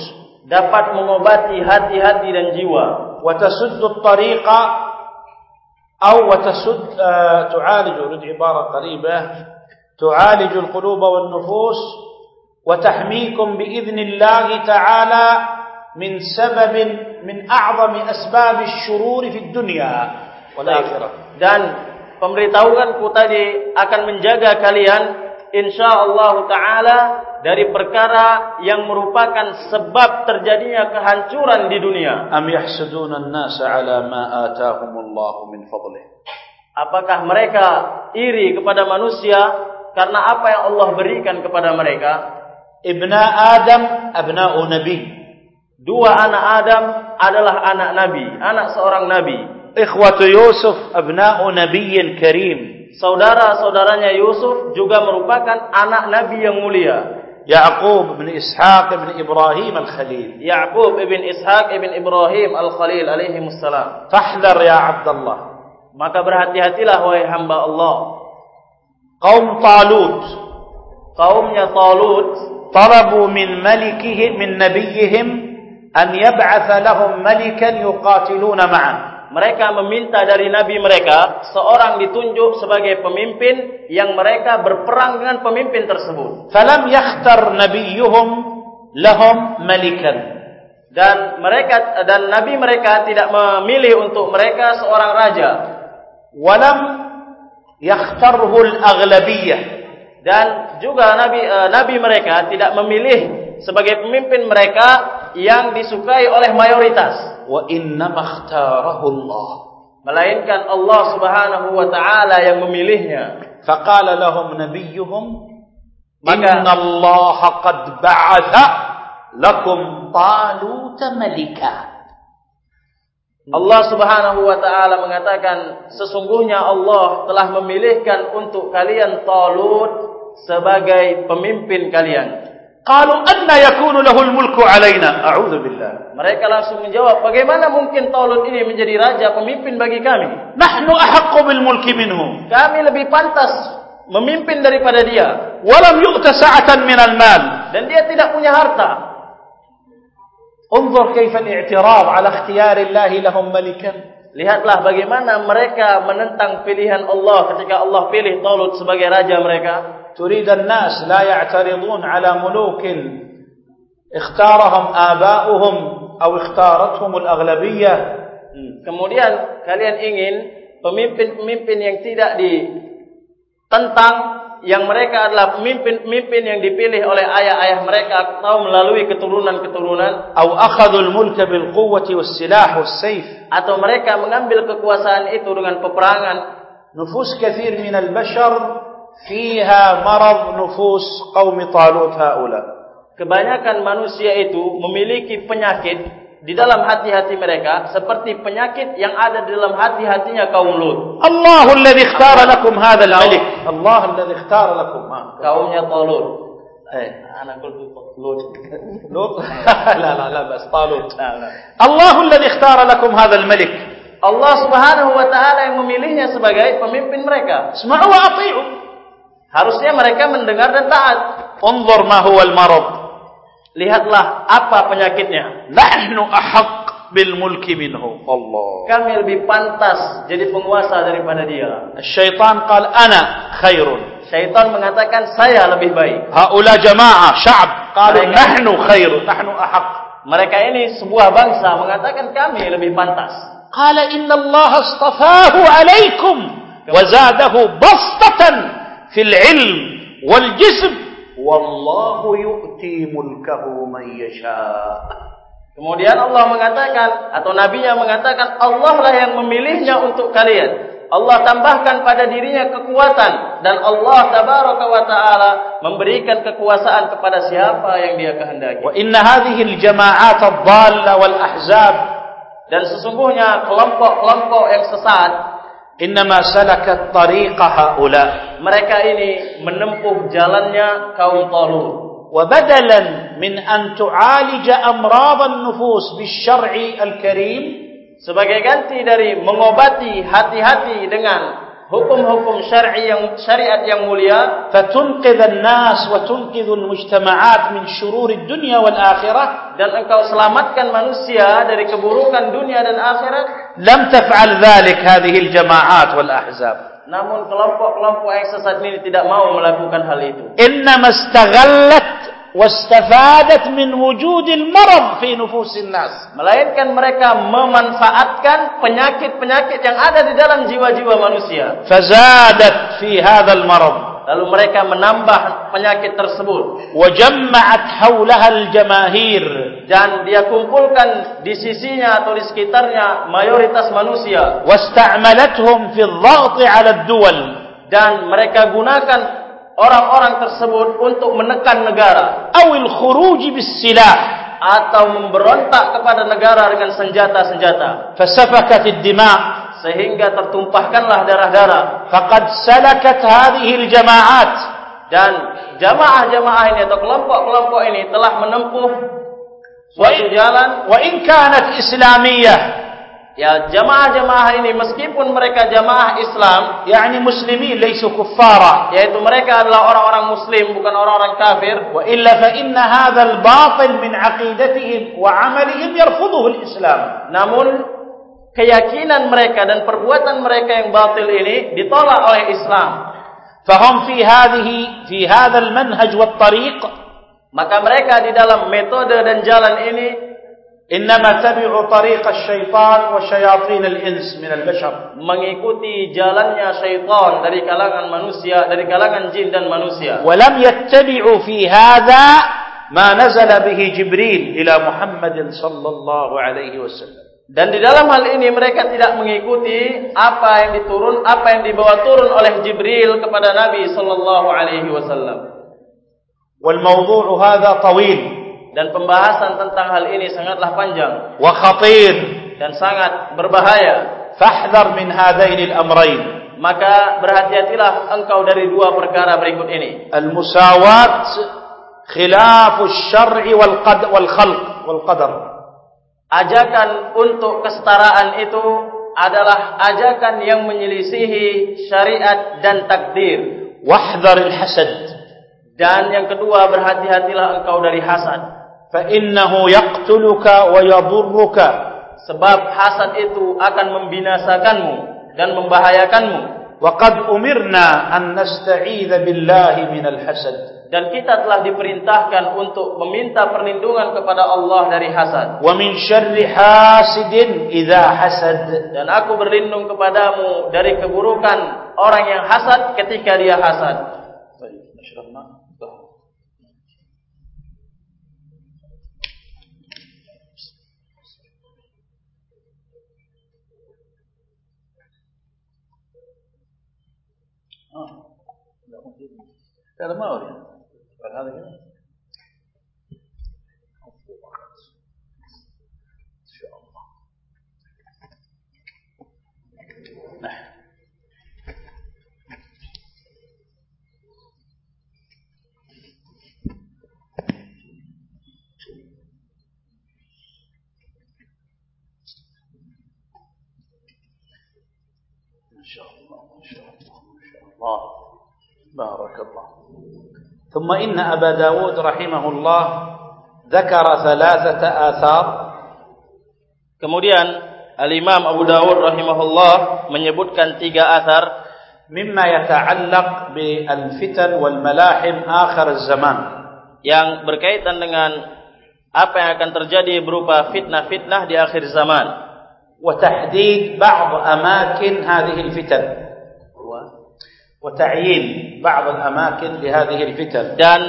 dapat mengobati hati-hati dan jiwa وتسد الطريق أو وتسد آه تعالج أريد عبارة قريبة تعالج القلوب والنفوس وتحميكم بإذن الله تعالى من سبب من أعظم أسباب الشرور في الدنيا. والآخرة. dan pemberitahuanku tadi akan menjaga kalian insyaallah taala dari perkara yang merupakan sebab terjadinya kehancuran di dunia. Am yahsudunan nas ala ma ataahumullah min fadlih. Apakah mereka iri kepada manusia karena apa yang Allah berikan kepada mereka? Ibna adam abna'u nabi. Dua anak adam adalah anak nabi anak seorang nabi. Ikhwatu yusuf abna'u nabiyyin karim. Saudara-saudaranya Yusuf juga merupakan anak nabi yang mulia. Yaqub bin Ishaq bin Ibrahim al-Khalil. Yaqub bin Ishaq bin Ibrahim al-Khalil alaihi wassalam. Fahdar ya Abdullah. Maka berhati-hatilah wahai hamba Allah. Qaum Talut. Kaumnya Talut talabu min malikihim min nabiyihim an yab'atha lahum malikan yuqatiluna ma'ah. Mereka meminta dari nabi mereka seorang ditunjuk sebagai pemimpin yang mereka berperang dengan pemimpin tersebut. Falam yakhtar nabiyuhum lahum malikan. Dan mereka dan nabi mereka tidak memilih untuk mereka seorang raja. Walam yakhtarhu al-aghlabiyyah. Dan juga nabi uh, nabi mereka tidak memilih sebagai pemimpin mereka yang disukai oleh mayoritas. Wa inna makhtarahu Allah melainkan Allah Subhanahu wa taala yang memilihnya. Faqala lahum nabiyyuhum inna Allah qad ba'atha lakum talut malika. Allah Subhanahu wa taala mengatakan sesungguhnya Allah telah memilihkan untuk kalian Talut sebagai pemimpin kalian Qalu anna yakunu lahu al-mulku alaina? A'udzu billah. Mereka langsung menjawab, bagaimana mungkin Talut ini menjadi raja pemimpin bagi kami? Nahnu ahaqqu bil mulki minhu. Kami lebih pantas memimpin daripada dia. Walam yu'ta sa'atan min al-mal. Dan dia tidak punya harta. Unzur kaifa al-i'tirad 'ala ikhtiyar Allah lahum malikan. Lihatlah bagaimana mereka menentang pilihan Allah ketika Allah pilih Talut sebagai raja mereka. تريد الناس لا يعترضون على ملوك اختارهم آباؤهم أو اختارتهم الأغلبية kemudian kalian ingin pemimpin-pemimpin yang tidak ditentang yang mereka adalah pemimpin-pemimpin yang dipilih oleh ayah-ayah mereka atau melalui keturunan-keturunan atau akhadul mulka bil quwwati was silah was sayf atau mereka mengambil kekuasaan itu dengan peperangan nufus kathir min al bashar fiha marad nufus qaum talut haula kebanyakan manusia itu memiliki penyakit di dalam hati-hati mereka seperti penyakit yang ada di dalam hati-hatinya kaum Lut. Allahu alladhi ikhtara lakum hadha al-malik. Allah alladhi ikhtara lakum. Kaumnya Talut. Eh, ana qultu Lut. Lut. la la la bas Talut. Allahu alladhi ikhtara lakum hadha al-malik. Allah Subhanahu wa taala yang memilihnya sebagai pemimpin mereka. Isma'u wa. Harusnya mereka mendengar dan taat. Unzur ma huwa al-marad. Lihatlah apa penyakitnya. Nahnu ahaq bil mulki minhu. Allah. Kami lebih pantas jadi penguasa daripada dia. Syaitan qal ana khairun. Syaitan mengatakan saya lebih baik. Haula jama'ah sya'b qalu nahnu khairun, nahnu ahaq. Mereka ini sebuah bangsa mengatakan kami lebih pantas. Qala inna Allah astafahu alaikum wa zadahu bastatan fil ilm wal jism. Wallahu yu'ti mulkahu man yasha. Kemudian Allah mengatakan atau nabinya mengatakan Allah lah yang memilihnya untuk kalian. Allah tambahkan pada dirinya kekuatan. Dan Allah tabaraka wa taala memberikan kekuasaan kepada siapa yang dia kehendaki. Wa inna hadhihi al jama'at ad-dhalla wal ahzab. Dan sesungguhnya kelompok-kelompok yang sesat innama salakat tariqa haula. Mereka ini menempuh jalannya kaum Talut. Wa badalan min an tu'alija amrad an-nufus bisyar'i al-karim. Sebagai ganti dari mengobati hati-hati dengan hukum-hukum syar'i yang syariat yang mulia fatunqidh an-nas wa tunqidh al-mujtama'at min shurur ad-dunya wal akhirah dan engkau selamatkan manusia dari keburukan dunia dan akhirat. lam taf'al dhalik hadhihi al-jama'at wal ahzab namun kelompok-kelompok yang sesat ini tidak mau melakukan hal itu. inna mastaghallat wastafadat min wujudil marad fi nufusin nas melainkan mereka memanfaatkan penyakit-penyakit yang ada di dalam jiwa-jiwa manusia. fazadat fi hadzal marad lalu mereka menambah penyakit tersebut. wajamma'at haulaha aljamahir dan dia kumpulkan di sisinya atau di sekitarnya mayoritas manusia. wasta'malathum fi adh-dhaght 'ala ad-duwal dan mereka gunakan orang-orang tersebut untuk menekan negara. Awil khuruji bis silah. Atau memberontak kepada negara dengan senjata-senjata. Fasafakatid dima' sehingga tertumpahkanlah darah-darah. Faqad salakat hadhihi aljama'at. Dan jamaah-jamaah ini atau kelompok-kelompok ini telah menempuh suatu jalan wa in kanat islamiyah. Ya jamaah-jamaah ini meskipun mereka jamaah Islam, yakni muslimi laisu kuffara, yaitu mereka adalah orang-orang muslim bukan orang-orang kafir, wa illa fa inna hadzal batil min aqidatihim wa amalihim yarfuduhu al-Islam. Namun keyakinan mereka dan perbuatan mereka yang batil ini ditolak oleh Islam. Fahum fi hadhihi fi hadzal manhaj wat tariq, maka mereka di dalam metode dan jalan ini Innama tabi'u tariqa syaitan wa syayatin al-ins min al-bashar. Mengikuti jalannya syaitan dari kalangan manusia, dari kalangan jin dan manusia. Walam yattabi'u fi hadha ma nazala bihi Jibril ila Muhammad sallallahu alaihi wasallam. Dan di dalam hal ini mereka tidak mengikuti apa yang diturun, apa yang dibawa turun oleh Jibril kepada Nabi sallallahu alaihi wasallam. Wal mawdu'u hadha tawil dan pembahasan tentang hal ini sangatlah panjang. Wa khatir. Dan sangat berbahaya. Fahdhar min hadainil amrayn maka berhati-hatilah engkau dari dua perkara berikut ini. Al musawat khilafus syar'i wal qad wal khalq wal qadar. Ajakan untuk kesetaraan itu adalah ajakan yang menyelisihi syariat dan takdir. Wahdharil hasad. Dan yang kedua berhati-hatilah engkau dari hasad فإنه يقتلك ويضرك sebab hasad itu akan membinasakanmu dan membahayakanmu وقد أمرنا أن نستعيذ بالله من الحسد dan kita telah diperintahkan untuk meminta perlindungan kepada Allah dari hasad ومن شر حاسد إذا حسد dan aku berlindung kepadamu dari keburukan orang yang hasad ketika dia hasad هذا ما أريد. هذا كذا. إن شاء الله نحن إن شاء الله إن شاء الله إن شاء الله. بارك الله. ثم إن أبا داود رحمه الله ذكر ثلاثة آثار kemudian Al-Imam Abu Dawud rahimahullah menyebutkan tiga athar مما يتعلق بالفتن والملاحم آخر الزمان yang berkaitan dengan apa yang akan terjadi berupa fitnah-fitnah di akhir zaman وتحديد بعض أماكن هذه الفتن وتعيين بعض الأماكن لهذه الفتن dan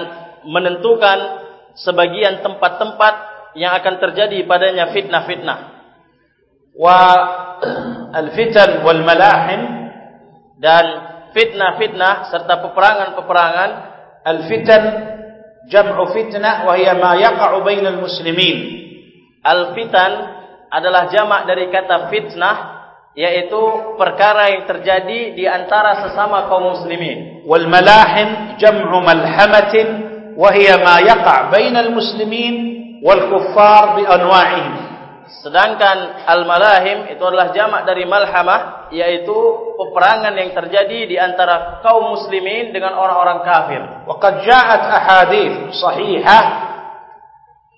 menentukan sebagian tempat-tempat yang akan terjadi padanya fitnah-fitnah والفتن والملاحم dan fitnah-fitnah serta peperangan-peperangan الفتن جمع فتنة وهي ما يقع بين المسلمين al-fitan adalah jamak dari kata fitnah yaitu perkara yang terjadi di antara sesama kaum muslimin. Wal malahin jam'u malhamatin wa hiya ma yaqa' bainal muslimin wal kuffar bi anwa'ihim. Sedangkan al malahim itu adalah jamak dari malhamah yaitu peperangan yang terjadi di antara kaum muslimin dengan orang-orang kafir. Wa qad ja'at ahadits sahihah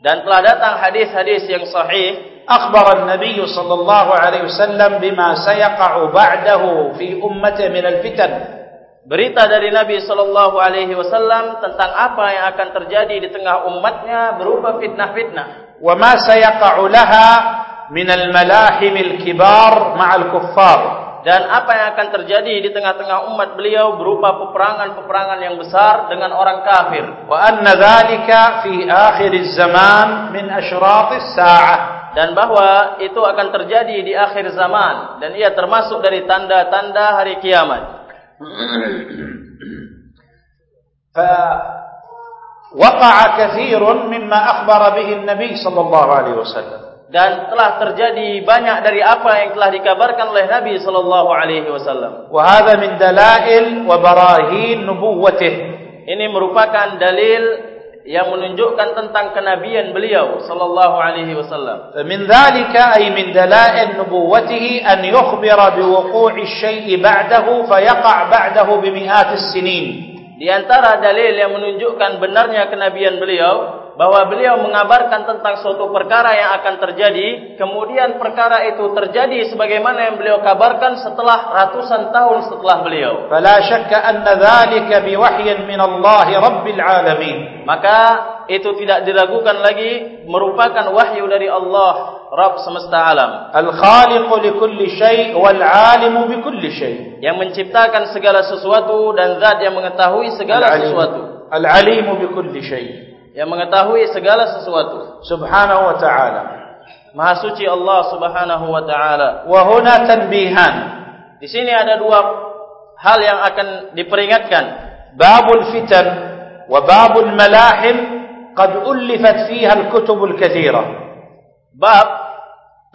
dan telah datang hadis-hadis yang sahih, akhbara Nabi sallallahu alaihi wasallam bima sayaqa'u ba'dahu fi ummati min al-fitan. Berita dari Nabi sallallahu alaihi wasallam tentang apa yang akan terjadi di tengah umatnya berupa fitnah-fitnah. Wa ma sayaqa'u laha min al-malahim al-kibar ma'al kuffar dan apa yang akan terjadi di tengah-tengah umat beliau berupa peperangan-peperangan yang besar dengan orang kafir. Wa anna dzalika fi akhir zaman min asyratis saah dan bahwa itu akan terjadi di akhir zaman dan ia termasuk dari tanda-tanda hari kiamat. Fa waqa'a katsirun mimma akhbara bihi an-nabi sallallahu alaihi wasallam dan telah terjadi banyak dari apa yang telah dikabarkan oleh Nabi sallallahu alaihi wasallam. Wa hadha min dalail wa barahin nubuwwatih. Ini merupakan dalil yang menunjukkan tentang kenabian beliau sallallahu alaihi wasallam. Min dhalika ay min dalail nubuwwatihi an yukhbira bi wuqu'i syai'i ba'dahu fa yaqa' ba'dahu bi as-sinin. Di antara dalil yang menunjukkan benarnya kenabian beliau bahwa beliau mengabarkan tentang suatu perkara yang akan terjadi kemudian perkara itu terjadi sebagaimana yang beliau kabarkan setelah ratusan tahun setelah beliau fala syakka anna dhalika biwahyin min Allah rabbil alamin maka itu tidak diragukan lagi merupakan wahyu dari Allah Rabb semesta alam. Al-Khaliq li kulli syai' wal 'alim bi kulli syai'. Yang menciptakan segala sesuatu dan zat yang mengetahui segala sesuatu. Al-'alim bi kulli syai' yang mengetahui segala sesuatu. Subhanahu wa ta'ala. Maha suci Allah subhanahu wa ta'ala. Wa huna tanbihan. Di sini ada dua hal yang akan diperingatkan. Babul fitan wa babul malahim qad ulifat fiha al-kutub al-kathira bab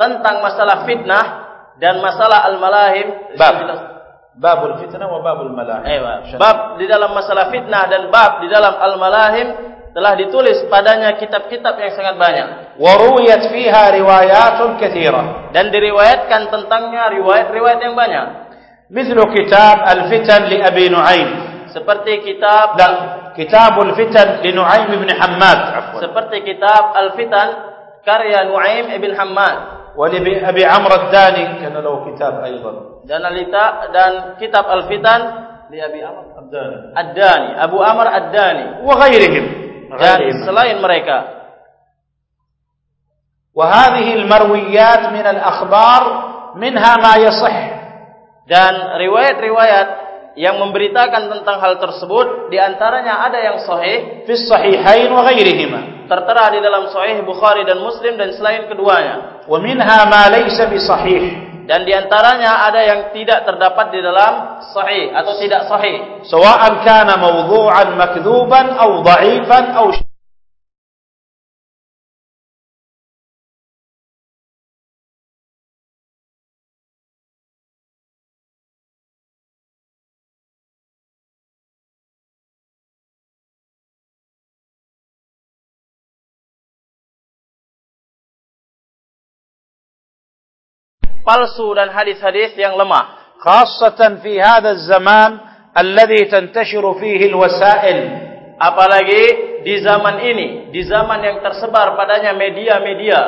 tentang masalah fitnah dan masalah al-malahim. Bab. Babul fitnah wa babul malahim. Eh, bab di dalam masalah fitnah dan bab di dalam al-malahim telah ditulis padanya kitab-kitab yang sangat banyak. Waruwiyat fiha riwayatun kathira. Dan diriwayatkan tentangnya riwayat-riwayat yang banyak. Mislu kitab Al-Fitan li Abi Nu'aim. Seperti kitab Dan kitab Al-Fitan li Nu'aim ibn Hammad. Seperti kitab Al-Fitan karya Nu'aim ibn Hammad. Wali Abi Amr Ad-Dani kana lahu kitab aidan. Dan alita dan kitab Al-Fitan li Abi Amr Ad-Dani. Ad-Dani, Abu Amr Ad-Dani wa ghairihim dan selain mereka. Wahadhi al-marwiyat min al-akhbar minha ma yasih. Dan riwayat-riwayat yang memberitakan tentang hal tersebut di antaranya ada yang sahih fi sahihain wa ghairihima. Tertera di dalam sahih Bukhari dan Muslim dan selain keduanya. Wa minha ma laysa bi sahih dan di antaranya ada yang tidak terdapat di dalam sahih atau tidak sahih. Sawa'an kana mawdhu'an makdhuban aw dha'ifan aw palsu dan hadis-hadis yang lemah. Khassatan fi hadha zaman alladhi tantashiru fihi alwasail. Apalagi di zaman ini di zaman yang tersebar padanya media-media.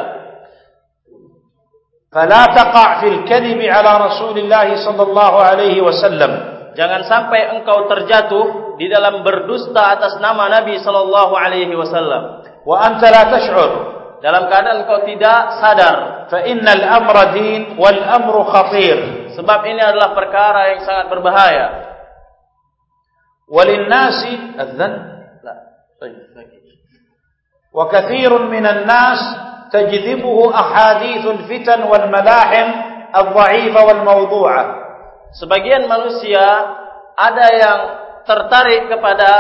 Fala taqa' fil kadhibi ala rasulillahi sallallahu alaihi wasallam. Jangan sampai engkau terjatuh di dalam berdusta atas nama nabi sallallahu alaihi wasallam. Wa anta la tash'ur dalam keadaan kau tidak sadar fa innal amra din wal amru khatir. Sebab ini adalah perkara yang sangat berbahaya. Walin nasi adzan la wa kathirun minan nas tajdibuhu ahadithul fitan wal malahim adh-dha'ifa wal mawdu'a sebagian manusia ada yang tertarik kepada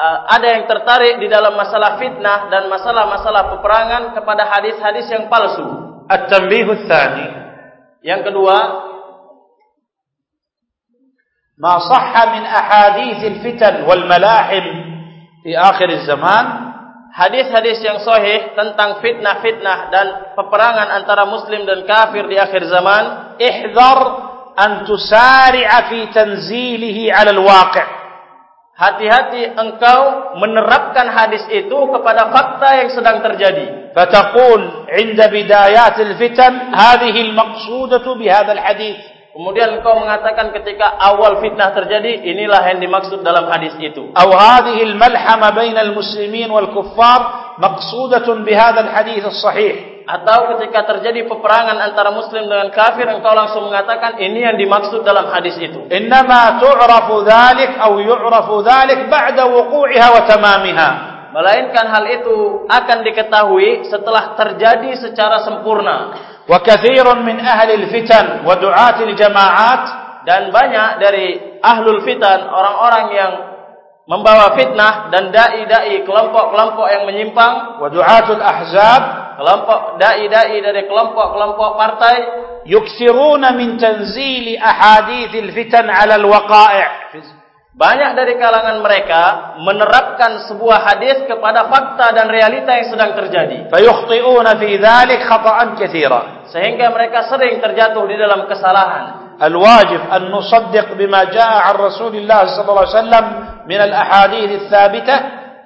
ada yang tertarik di dalam masalah fitnah dan masalah-masalah peperangan kepada hadis-hadis yang palsu. At-tanbihu tsani. Yang kedua, ma sahha min ahadits al-fitan wal malahim fi akhir az-zaman, hadis-hadis yang sahih tentang fitnah-fitnah dan peperangan antara muslim dan kafir di akhir zaman, ihdhar an tusari'a fi tanzilihi 'ala al-waqi'. Hati-hati engkau menerapkan hadis itu kepada fakta yang sedang terjadi. Fataqul 'inda bidayat al-fitan hadhihi al-maqsudatu bihadha al-hadith. Kemudian engkau mengatakan ketika awal fitnah terjadi inilah yang dimaksud dalam hadis itu. Aw hadhihi al-malhama baina al-muslimin wal-kuffar maqsudatun bihadha al-hadith as-sahih atau ketika terjadi peperangan antara muslim dengan kafir engkau langsung mengatakan ini yang dimaksud dalam hadis itu. Innama tu'rafu dhalik aw yu'rafu dhalik ba'da wuqu'iha wa tamamiha. Melainkan hal itu akan diketahui setelah terjadi secara sempurna. Wa kathirun min ahli al-fitan wa du'ati al-jama'at. Dan banyak dari ahlul fitan orang-orang yang membawa fitnah dan dai-dai kelompok-kelompok yang menyimpang. Wa du'atul ahzab kelompok dai-dai dari kelompok-kelompok partai يكثرون من تنزيل أحاديث الفتن على الوقائع banyak dari kalangan mereka menerapkan sebuah hadis kepada fakta dan realita yang sedang terjadi فيخطئون في ذلك خطأ كثيرا sehingga mereka sering terjatuh di dalam kesalahan الواجب أن نصدق بما جاء عن رسول الله صلى الله عليه وسلم من الأحاديث الثابتة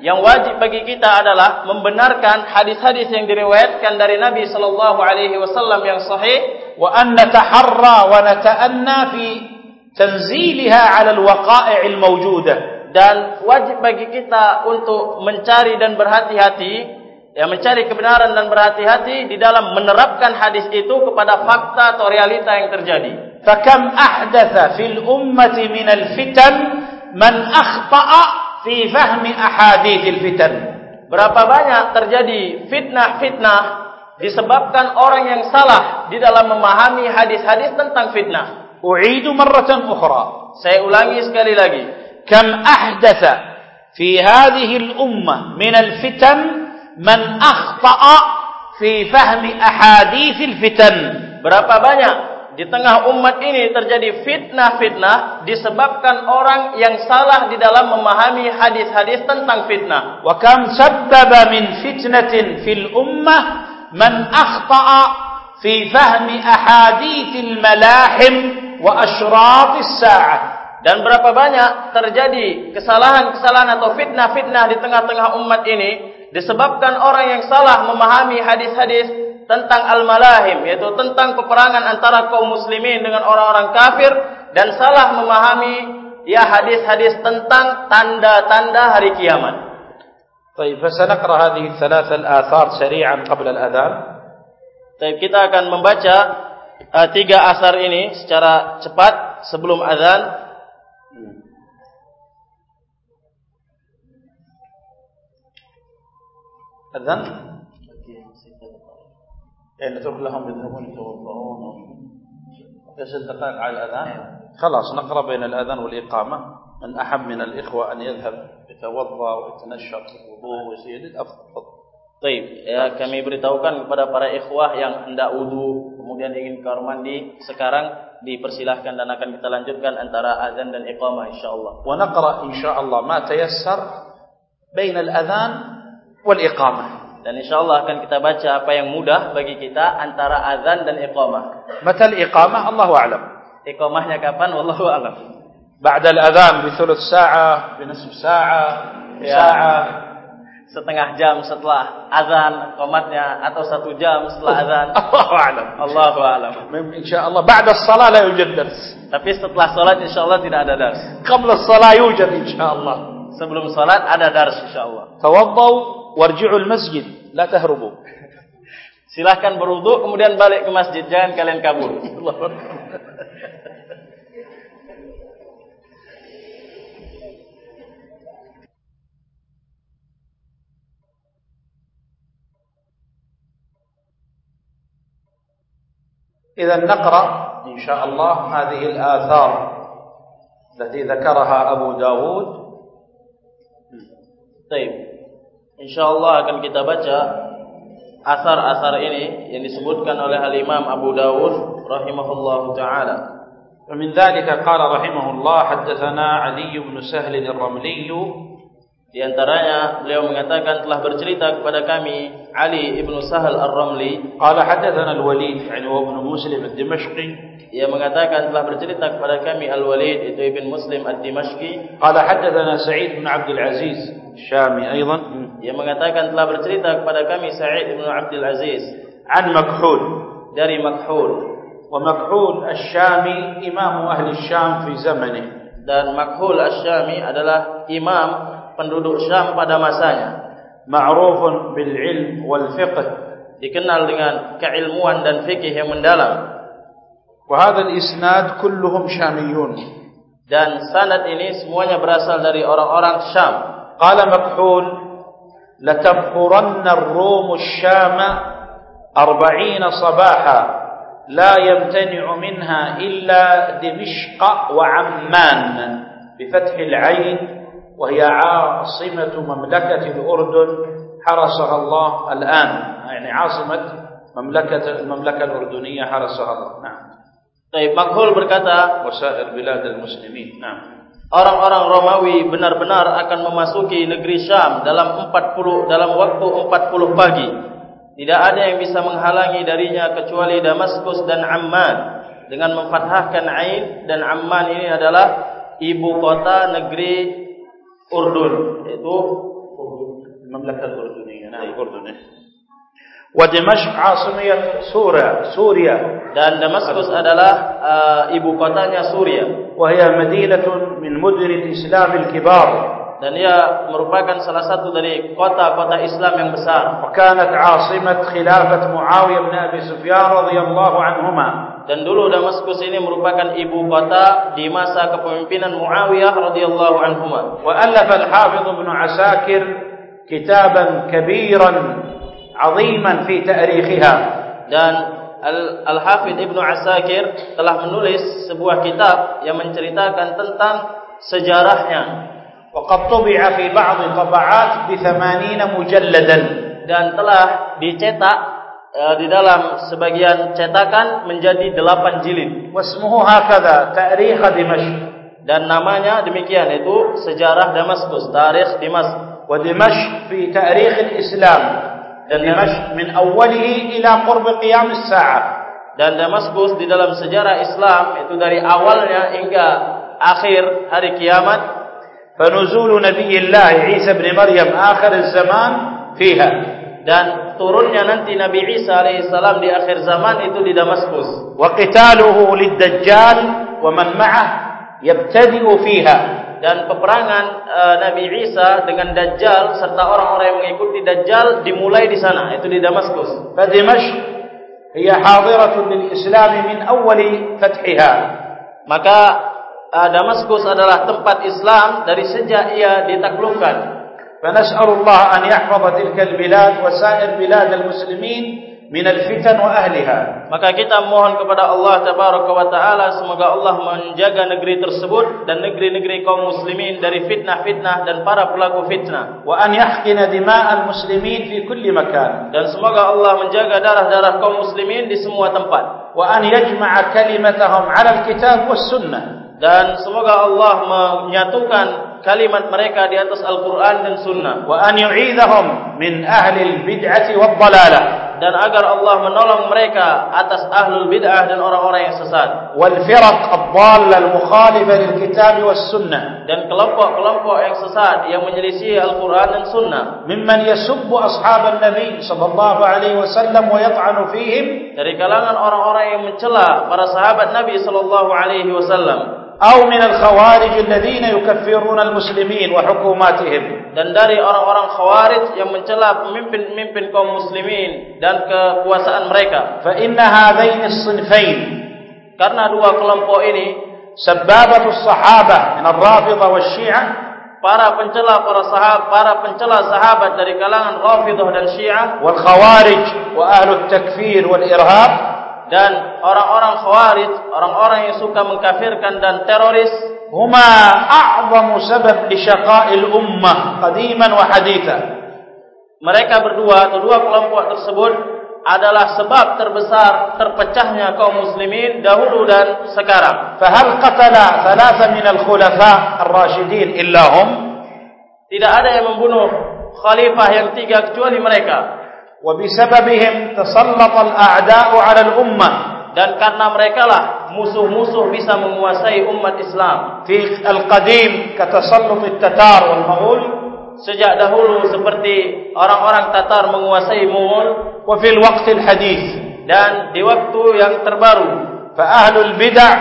yang wajib bagi kita adalah membenarkan hadis-hadis yang diriwayatkan dari Nabi sallallahu alaihi wasallam yang sahih wa an nataharra wa nata'anna fi tanzilha 'ala al-waqa'i' al-mawjudah dan wajib bagi kita untuk mencari dan berhati-hati ya mencari kebenaran dan berhati-hati di dalam menerapkan hadis itu kepada fakta atau realita yang terjadi. Fakam ahdatha fil ummati min al-fitan man akhta'a fi fahmi ahadithil fitan. Berapa banyak terjadi fitnah-fitnah disebabkan orang yang salah di dalam memahami hadis-hadis tentang fitnah. U'idu marratan ukhra. Saya ulangi sekali lagi. Kam ahdatha fi hadhihi al-ummah min al-fitan man akhta'a fi fahmi ahaditsil fitan. Berapa banyak di tengah umat ini terjadi fitnah-fitnah disebabkan orang yang salah di dalam memahami hadis-hadis tentang fitnah. Wa kam sabbaba min fitnatin fil ummah man akhta'a fi fahmi ahaditsil malahim wa asyratis sa'ah. Dan berapa banyak terjadi kesalahan-kesalahan atau fitnah-fitnah di tengah-tengah umat ini disebabkan orang yang salah memahami hadis-hadis tentang al-malahim yaitu tentang peperangan antara kaum muslimin dengan orang-orang kafir dan salah memahami ya hadis-hadis tentang tanda-tanda hari kiamat. طيب فسنقرأ هذه الثلاث الآثار سريعا قبل الأذان Tapi kita akan membaca uh, tiga asar ini secara cepat sebelum azan. أذن اللي تقول لهم يذهبون يتوضؤون إيش الدقائق على الاذان خلاص نقرا بين الاذان والاقامه من احب من الاخوه ان يذهب يتوضا ويتنشط الوضوء ويزيد الافضل Baik, ya, kami beritahukan kepada para ikhwah yang hendak wudhu kemudian ingin kamar mandi sekarang dipersilahkan dan akan kita lanjutkan antara azan dan iqamah insyaallah. Wa naqra insyaallah ma tayassar bain al-adhan wal iqamah. Dan insyaAllah akan kita baca apa yang mudah bagi kita antara azan dan iqamah. Mata iqamah Allah a'lam. Iqamahnya kapan wallahu a'lam. Ba'da al-adhan bi thuluth sa'ah, bi nisf sa'ah, ya. sa'ah. Setengah jam setelah azan iqamahnya atau satu jam setelah azan. Allahu a'lam. Allahu a'lam. Mem insyaAllah ba'da as-salah la yujad dars. Tapi setelah salat insyaAllah tidak ada dars. Qabla as-salah yujad insyaAllah. Sebelum salat ada dars insyaAllah. Tawaddu وارجعوا المسجد لا تهربوا Silahkan berwudu kemudian balik ke masjid jangan kalian kabur. إذا نقرأ إن شاء الله هذه الآثار التي ذكرها أبو داود Baik. Insyaallah akan kita baca asar-asar ini yang disebutkan oleh Al-Imam Abu Dawud rahimahullahu taala. ومن ذلك قال رحمه الله حدثنا علي بن سهل الرملي Di antaranya beliau mengatakan telah bercerita kepada kami Ali ibnu Sahal Ar-Ramli قال حدثنا الوليد يعني هو ابن مسلم الدمشقي ia mengatakan telah bercerita kepada kami Al-Walid itu ibn Muslim Ad-Dimashqi قال حدثنا سعيد بن عبد العزيز Syami أيضا yang mengatakan telah bercerita kepada kami Sa'id bin Abdul Aziz an Makhul dari Makhul. Wa Makhul Asy-Syami imam ahli Syam fi zamani. Dan Makhul Asy-Syami adalah imam penduduk Syam pada masanya. Ma'rufun bil ilm wal fiqh dikenal dengan keilmuan dan fikih yang mendalam. Wa hadha al-isnad kulluhum syamiyun. Dan sanad ini semuanya berasal dari orang-orang Syam. قال مكحول لتبخرن الروم الشام أربعين صباحا لا يمتنع منها إلا دمشق وعمان بفتح العين وهي عاصمة مملكة الأردن حرسها الله الآن. يعني عاصمة مملكة المملكة الأردنية حرسها الله. نعم. طيب Makhul berkata وسائر بلاد المسلمين. نعم. Orang-orang Romawi benar-benar akan memasuki negeri Syam dalam 40 dalam waktu 40 pagi. Tidak ada yang bisa menghalangi darinya kecuali Damaskus dan Amman. Dengan memfathahkan ain dan Amman ini adalah ibu kota negeri Urdun yaitu Mamlakat Urduniyah nah Urdun wa Dimashq asimiyah Suria Suria dan Damaskus adalah uh, ibu kotanya Suria wa hiya madinatun min mudun al-islam al-kibar dan ia merupakan salah satu dari kota-kota Islam yang besar. wa kanat asimat khilafat Muawiyah bin Abi Sufyan radhiyallahu anhuma dan dulu Damaskus ini merupakan ibu kota di masa kepemimpinan Muawiyah radhiyallahu anhuma. wa alafa al-Hafiz ibn Asakir kitaban kabiran aziman fi ta'rikhiha dan Al-Hafidh Ibnu Asakir telah menulis sebuah kitab yang menceritakan tentang sejarahnya. Waqad tubi'a fi ba'd tab'at bi 80 mujalladan dan telah dicetak uh, di dalam sebagian cetakan menjadi 8 jilid. Wasmuhu hakadha Ta'rikh Dimashq dan namanya demikian itu Sejarah Damaskus, Tarikh Dimashq. Wa Dimashq fi Ta'rikh al-Islam dan Dimashq min awwalihi ila qurb qiyam as-sa'ah dan Damaskus di dalam sejarah Islam itu dari awalnya hingga akhir hari kiamat fanuzul nabiyillah Isa ibn Maryam akhir zaman fiha. Dan turunnya nanti Nabi Isa alaihi salam di akhir zaman itu di Damaskus. Wa qitaluhu lid-dajjal wa man ma'ah yabtadi'u fiha dan peperangan uh, Nabi Isa dengan Dajjal serta orang-orang yang mengikuti Dajjal dimulai di sana itu di Damaskus. Fadimash hiya hadiratun lil Islam min awal fathiha. Maka uh, Damaskus adalah tempat Islam dari sejak ia ditaklukkan. Fanas'alullah an yahfaza tilka al-bilad wa sa'ir bilad al-muslimin min al-fitan wa ahliha. Maka kita mohon kepada Allah tabaraka wa taala semoga Allah menjaga negeri tersebut dan negeri-negeri kaum muslimin dari fitnah-fitnah dan para pelaku fitnah. Wa an yahqina dima'al muslimin fi kulli makan. Dan semoga Allah menjaga darah-darah kaum muslimin di semua tempat. Wa an yajma'a kalimatahum 'ala al-kitab was sunnah. Dan semoga Allah menyatukan kalimat mereka di atas Al-Quran dan Sunnah. Wa an yu'idhahum min ahli al-bid'ah wad-dalalah dan agar Allah menolong mereka atas ahlul bid'ah dan orang-orang yang sesat. Wal firaq ad-dallal mukhalifah lil kitab was sunnah. Dan kelompok-kelompok yang sesat yang menyelisih Al-Qur'an dan Sunnah. Mimman yasubbu ashaban nabi sallallahu alaihi wasallam wa yat'anu fihim. Dari kalangan orang-orang yang mencela para sahabat Nabi sallallahu alaihi wasallam. أو من الخوارج الذين يكفرون المسلمين وحكوماتهم dan dari orang-orang khawarij yang mencela pemimpin-pemimpin kaum muslimin dan kekuasaan mereka fa inna hadain as-sinfain karena dua kelompok ini sababatu as-sahabah min ar-rafidhah wash-syi'ah para pencela para sahabat para pencela sahabat dari kalangan rafidhah dan syiah wal khawarij wa ahli at-takfir wal irhab dan orang-orang khawarij, orang-orang yang suka mengkafirkan dan teroris, huma a'zamu sabab li syaqa'il ummah qadiman wa haditha. Mereka berdua, kedua kelompok tersebut adalah sebab terbesar terpecahnya kaum muslimin dahulu dan sekarang. Fa hal qatala thalatha min al-khulafa ar-rashidin illa hum? Tidak ada yang membunuh khalifah yang tiga kecuali mereka. وبسببهم تسلط الأعداء على الأمة dan karena mereka lah musuh-musuh bisa menguasai umat Islam. Fi al-qadim katasallut at-Tatar wal Mughul sejak dahulu seperti orang-orang Tatar menguasai Mughul wa fil waqt al-hadith dan di waktu yang terbaru fa ahlul bid'ah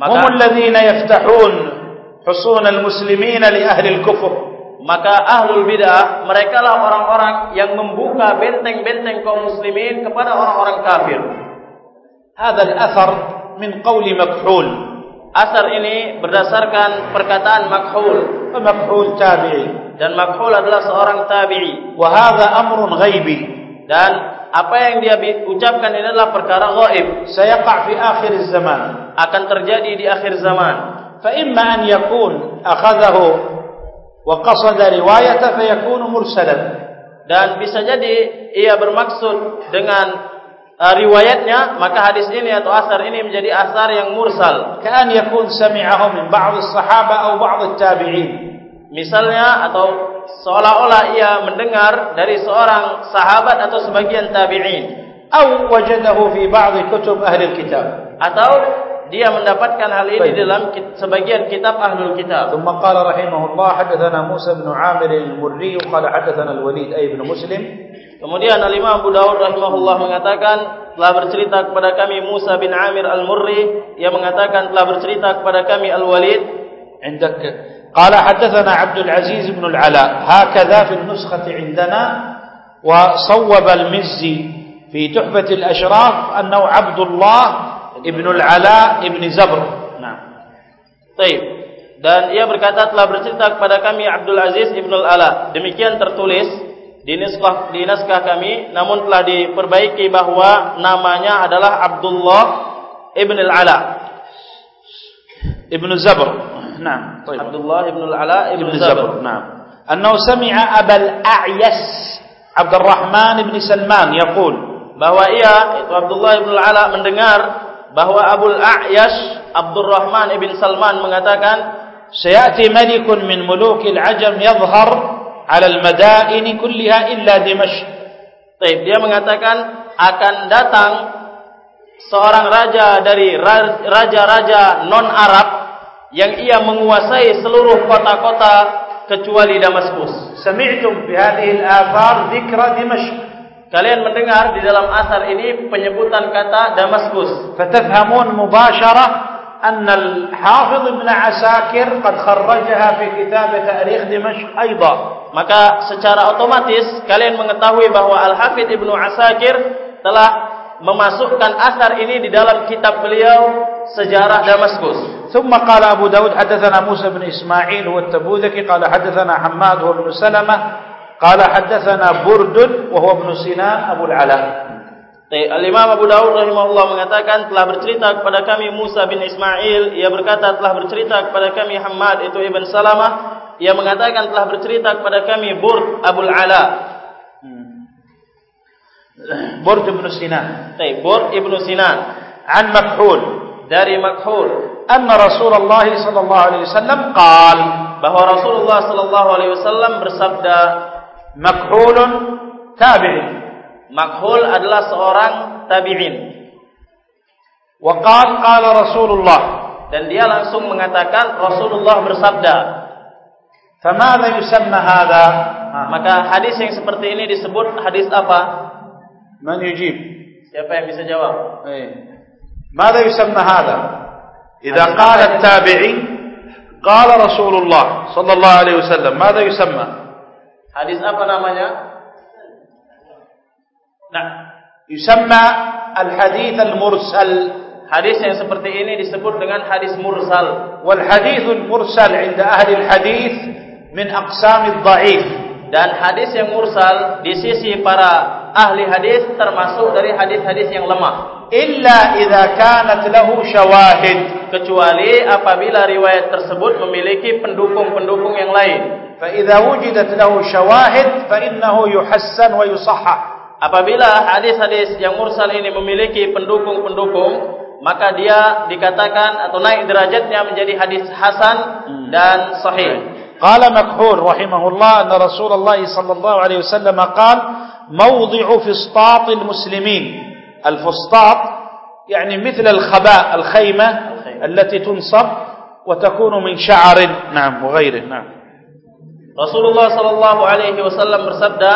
hum alladhina yaftahun husun al-muslimin li ahli al-kufr maka ahlul bidah mereka lah orang-orang yang membuka benteng-benteng kaum muslimin kepada orang-orang kafir. Hada al-athar min qawli makhul. Asar ini berdasarkan perkataan makhul. Makhul tabi'i. Dan makhul adalah seorang tabi'i. Wa hadha amrun ghaibi. Dan apa yang dia ucapkan ini adalah perkara ghaib. Sayaqa fi akhir zaman. Akan terjadi di akhir zaman. Fa imma an yakun akhadahu waqasada riwayata fayakunu mursalan. Dan bisa jadi ia bermaksud dengan uh, riwayatnya maka hadis ini atau asar ini menjadi asar yang mursal. Kan yakun sami'ahu min ba'd as-sahaba atau ba'd at-tabi'in. Misalnya atau seolah-olah ia mendengar dari seorang sahabat atau sebagian tabi'in. Atau wajadahu fi ba'd kutub ahli kitab atau dia mendapatkan hal ini dalam sebagian kitab ahlul kitab. ثم قال رحمه الله حدثنا موسى بن عامر المري قال حدثنا الوليد أي بن مسلم Kemudian Al-Imam Abu Dawud rahimahullah mengatakan telah bercerita kepada kami Musa bin Amir Al-Murri yang mengatakan telah bercerita kepada kami Al-Walid عندك قال حدثنا عبد العزيز بن العلاء هكذا في النسخة عندنا وصوب المزي في تحفة الأشراف أنه عبد الله ابن العلاء ابن زبر نعم طيب dan ia berkata telah bercerita kepada kami Abdul Aziz Ibn Al-Ala demikian tertulis di naskah di naskah kami namun telah diperbaiki bahwa namanya adalah Abdullah Ibn Al-Ala Ibn Zabr نعم طيب Abdullah Ibn Al-Ala Ibn, Ibn Zabr نعم أنه سمع أبا الأعيس عبد الرحمن بن سلمان يقول bahwa ia itu Abdullah Ibn Al-Ala mendengar bahwa Abu A'yash Abdurrahman ibn Salman mengatakan sayati malikun min mulukil ajam yadhhar ala al-madain kullaha illa Dimashq. Baik, dia mengatakan akan datang seorang raja dari raja-raja non-Arab yang ia menguasai seluruh kota-kota kecuali Damaskus. Sami'tum bi hadhihi al-athar dhikra Dimashq. Kalian mendengar di dalam asar ini penyebutan kata Damaskus. Fatafhamun mubashara أن الحافظ ابن عساكر قد خرجها في كتاب تاريخ دمشق أيضا. Maka secara otomatis kalian mengetahui bahwa Al-Hafidh Ibnu Asakir telah memasukkan asar ini di dalam kitab beliau sejarah Damaskus. ثم قال أبو داود حدثنا موسى بن إسماعيل هو التبوذكي قال حدثنا حماد هو ابن سلمة قال حدثنا برد وهو ابن سنان أبو العلاء Al-Imam Abu Dawud rahimahullah mengatakan telah bercerita kepada kami Musa bin Ismail ia berkata telah bercerita kepada kami Hamad itu Ibn Salamah ia mengatakan telah bercerita kepada kami Burd Abul Ala Burd ibn Sinan Baik Burd ibn Sinan an Makhul dari Makhul anna Rasulullah sallallahu alaihi wasallam qaal bahwa Rasulullah sallallahu alaihi wasallam bersabda Makhulun tabi'in. Makhul adalah seorang tabi'in. Wa qala Rasulullah dan dia langsung mengatakan Rasulullah bersabda. Famadha yusamma hadha? Maka hadis yang seperti ini disebut hadis apa? Man yujib? Siapa yang bisa jawab? Eh. Madha yusamma hadha? Idza qala at-tabi'i qala Rasulullah sallallahu alaihi wasallam, madha yusamma? Hadis apa namanya? Nah, yusamma al-hadits al-mursal. Hadis yang seperti ini disebut dengan hadis mursal. Wal hadits al-mursal 'inda ahli al-hadits min aqsam al-dha'if. Dan hadis yang mursal di sisi para ahli hadis termasuk dari hadis-hadis yang lemah. Illa idza kanat lahu shawahid, kecuali apabila riwayat tersebut memiliki pendukung-pendukung yang lain. فإذا وجدت له شواهد فإنه يحسن ويصحح. Apabila hadis-hadis yang mursal ini memiliki pendukung-pendukung maka dia dikatakan atau naik derajatnya menjadi hadis hasan dan sahih. قال مكحول رحمه الله أن رسول الله صلى الله عليه وسلم قال موضع فسطاط المسلمين الفسطاط يعني مثل الخباء الخيمة التي تنصب وتكون من شعر نعم وغيره نعم Rasulullah sallallahu alaihi wasallam bersabda,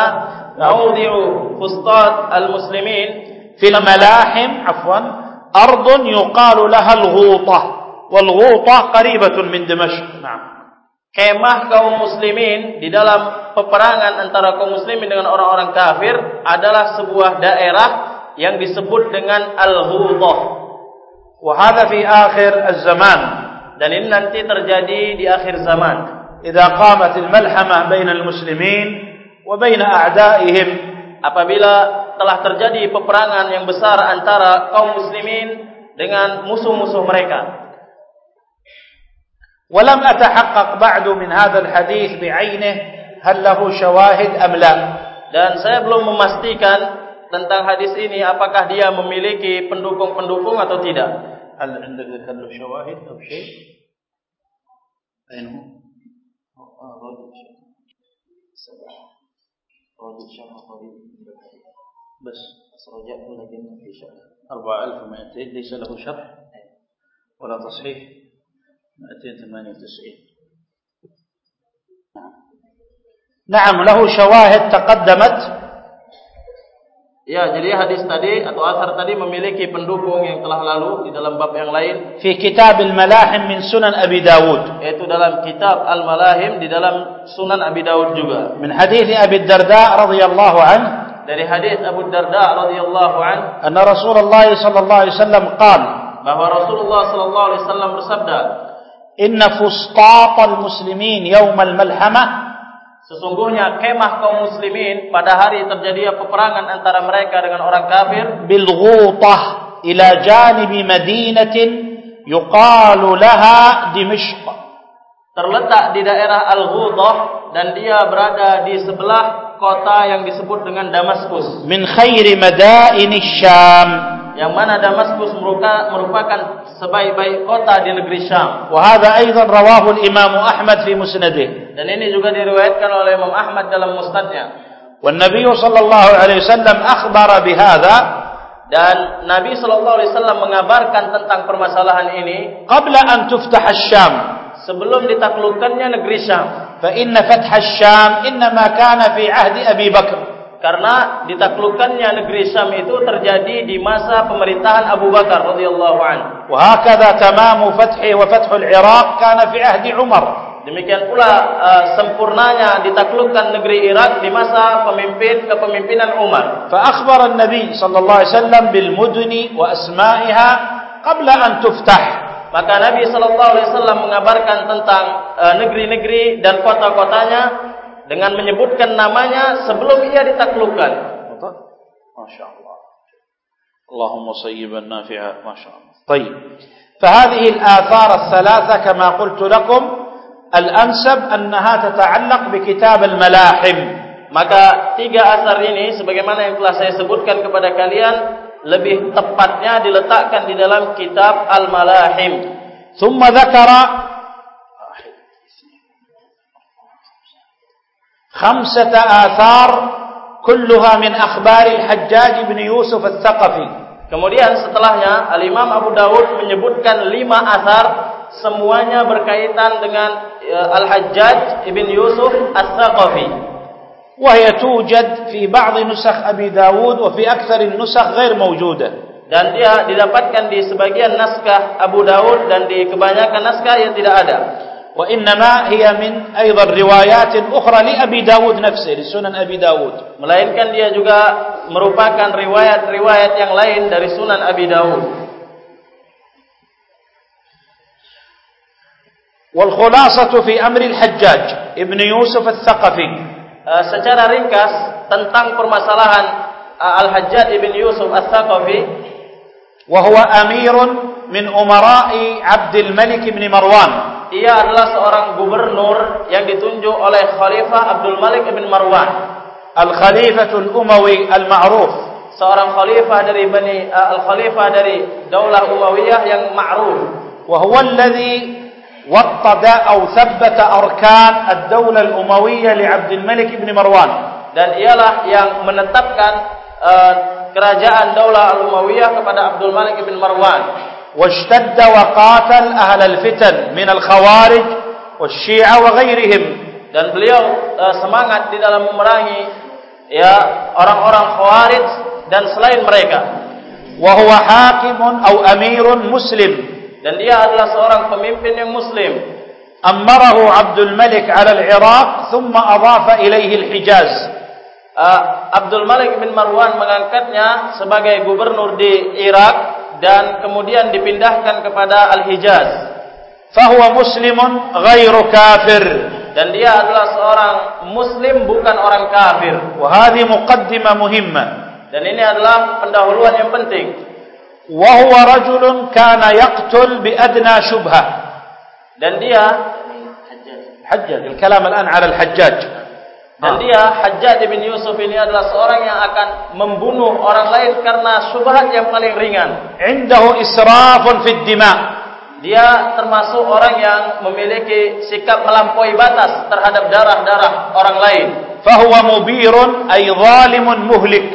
"Maudhi'u fustat al-muslimin fil malahim, afwan, ardun yuqalu laha al-ghutah, wal ghutah qaribatun min Dimashq." Naam. Kemah kaum muslimin di dalam peperangan antara kaum muslimin dengan orang-orang kafir adalah sebuah daerah yang disebut dengan al-ghutah. Wa hadha fi akhir az-zaman. Dan ini nanti terjadi di akhir zaman. إذا قامت الملحمة بين المسلمين وبين أعدائهم apabila telah terjadi peperangan yang besar antara kaum muslimin dengan musuh-musuh mereka ولم أتحقق بعد من هذا الحديث بعينه هل له شواهد أم لا dan saya belum memastikan tentang hadis ini apakah dia memiliki pendukung-pendukung atau tidak هل عندك ذكر له شواهد أو شيء أين هو بس. أسرجعت لكن في شرح 4200 ليس له شرح. ولا تصحيح. 298 نعم. نعم له شواهد تقدمت. Ya, jadi hadis tadi atau asar tadi memiliki pendukung yang telah lalu di dalam bab yang lain. Fi kitab al-malahim min sunan Abi Dawud. Yaitu dalam kitab al-malahim di dalam sunan Abi Dawud juga. Min hadis Abi Darda radhiyallahu an. Dari hadis Abu Darda radhiyallahu an. Anna Rasulullah sallallahu alaihi wasallam qaal. Bahwa Rasulullah sallallahu alaihi wasallam bersabda. Inna fustat al-muslimin yawm al-malhamah Sesungguhnya kemah kaum muslimin pada hari terjadi peperangan antara mereka dengan orang kafir. Bil ghutah ila janib madinatin yuqalu laha dimishq. Terletak di daerah al-ghutah dan dia berada di sebelah kota yang disebut dengan Damaskus. Min khairi madain syam yang mana Damaskus merupakan sebaik-baik kota di negeri Syam. Wa hadha aidan rawahu al-Imam Ahmad fi musnadih. Dan ini juga diriwayatkan oleh Imam Ahmad dalam musnadnya. Wan Nabi sallallahu alaihi wasallam akhbara bihadza dan Nabi sallallahu alaihi wasallam mengabarkan tentang permasalahan ini qabla an tuftah asy-Syam sebelum ditaklukkannya negeri Syam. Fa inna fath asy-Syam inma kana fi ahdi Abi Bakr. Karena ditaklukkannya negeri Syam itu terjadi di masa pemerintahan Abu Bakar radhiyallahu anhu. Wa hakadha tamamu fathi wa fathu al-Iraq kana fi ahdi Umar. Demikian pula uh, sempurnanya ditaklukkan negeri Irak di masa pemimpin kepemimpinan Umar. Fa akhbar an-nabi sallallahu alaihi wasallam bil mudni wa asma'iha qabla an tuftah. Maka Nabi sallallahu alaihi wasallam mengabarkan tentang uh, negeri-negeri uh, dan kota-kotanya dengan menyebutkan namanya sebelum ia ditaklukkan. Masya-Allah. Allahumma sayyiban nafi'a, masya-Allah. Baik. فهذه الآثار الثلاثة كما قلت لكم al-ansab annaha tata'allaq bi kitab al-malahim maka tiga asar ini sebagaimana yang telah saya sebutkan kepada kalian lebih tepatnya diletakkan di dalam kitab al-malahim thumma dzakara خمسة آثار كلها من أخبار الحجاج بن يوسف الثقفي. Kemudian setelahnya Al Imam Abu Dawud menyebutkan lima asar semuanya berkaitan dengan e, Al Hajjaj ibn Yusuf al Thaqafi. Wahyu tujud di bagi nusakh Abu Dawud, wfi akther nusakh غير موجودة. Dan dia didapatkan di sebagian naskah Abu Dawud dan di kebanyakan naskah yang tidak ada. وإنما هي من أيضا روايات أخرى لأبي داود نفسه لسنن أبي داود. Melainkan dia juga merupakan riwayat-riwayat yang lain dari Sunan Abi Dawud. والخلاصة في أمر الحجاج ابن يوسف الثقفي secara ringkas tentang permasalahan Al-Hajjaj ibn Yusuf Al-Thaqafi وهو أمير من أمراء عبد الملك بن مروان Ia adalah seorang gubernur yang ditunjuk oleh Khalifah Abdul Malik bin Marwan. Al-Khalifatul Umawi Al-Ma'ruf. Seorang khalifah dari Bani uh, Al-Khalifah dari Daulah Umayyah yang ma'ruf. Wa huwa alladhi wattada aw thabbata arkan ad-Daulah Al-Umayyah li Abdul Malik bin Marwan. Dan ialah yang menetapkan uh, kerajaan Daulah Al-Umayyah kepada Abdul Malik bin Marwan. واشتد وقاتل أهل الفتن من الخوارج والشيعة وغيرهم dan beliau uh, semangat di dalam memerangi ya orang-orang khawarij dan selain mereka وهو حاكم أو أمير مسلم dan dia adalah seorang pemimpin yang muslim amarahu Abdul Malik ala al-Iraq thumma adhafa ilayhi al-Hijaz uh, Abdul Malik bin Marwan mengangkatnya sebagai gubernur di Irak dan kemudian dipindahkan kepada Al-Hijaz. Fahuwa muslimun ghairu kafir. Dan dia adalah seorang muslim bukan orang kafir. Wa hadhi muqaddimah muhimmah. Dan ini adalah pendahuluan yang penting. Wa huwa rajulun kana yaqtul bi adna syubhah. Dan dia Hajjaj. Hajjaj. Al-kalam al-an 'ala al-Hajjaj. Dan dia Hajjaj bin Yusuf ini adalah seorang yang akan membunuh orang lain karena syubhat yang paling ringan. Indahu israfun fid dima'. Dia termasuk orang yang memiliki sikap melampaui batas terhadap darah-darah orang lain. Fahuwa mubirun ay zalimun muhlik.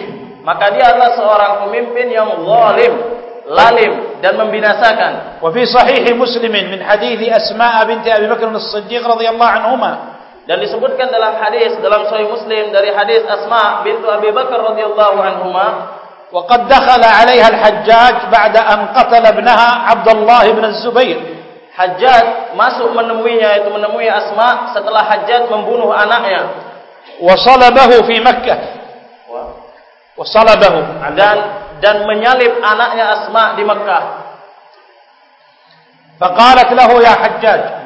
Maka dia adalah seorang pemimpin yang zalim, lalim dan membinasakan. Wa fi sahih Muslim min hadis Asma binti Abi Bakar As-Siddiq radhiyallahu anhuma dan disebutkan dalam hadis dalam sahih Muslim dari hadis Asma bintu Abi Bakar radhiyallahu anhuma وقد دخل عليها الحجاج بعد أن قتل ابنها عبد الله بن الزبير Hajjaj masuk menemuinya itu menemui Asma setelah Hajjaj membunuh anaknya. Wasalabahu fi Makkah. Wasalabahu dan dan menyalib anaknya Asma di Makkah. Faqalat lahu ya Hajjaj.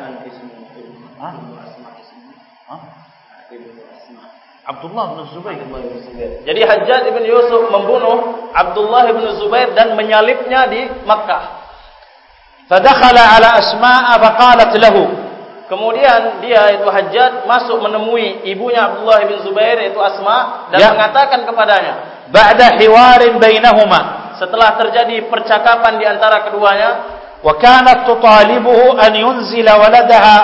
Abdullah bin Zubair. Jadi Hajjaj bin Yusuf membunuh Abdullah bin Zubair dan menyalibnya di Makkah. Fadakhala ala Asma' faqalat lahu. Kemudian dia itu Hajjaj masuk menemui ibunya Abdullah bin Zubair itu Asma dan ya. mengatakan kepadanya, "Ba'da hiwarin bainahuma." Setelah terjadi percakapan di antara keduanya, wa kanat tutalibuhu an yunzila waladaha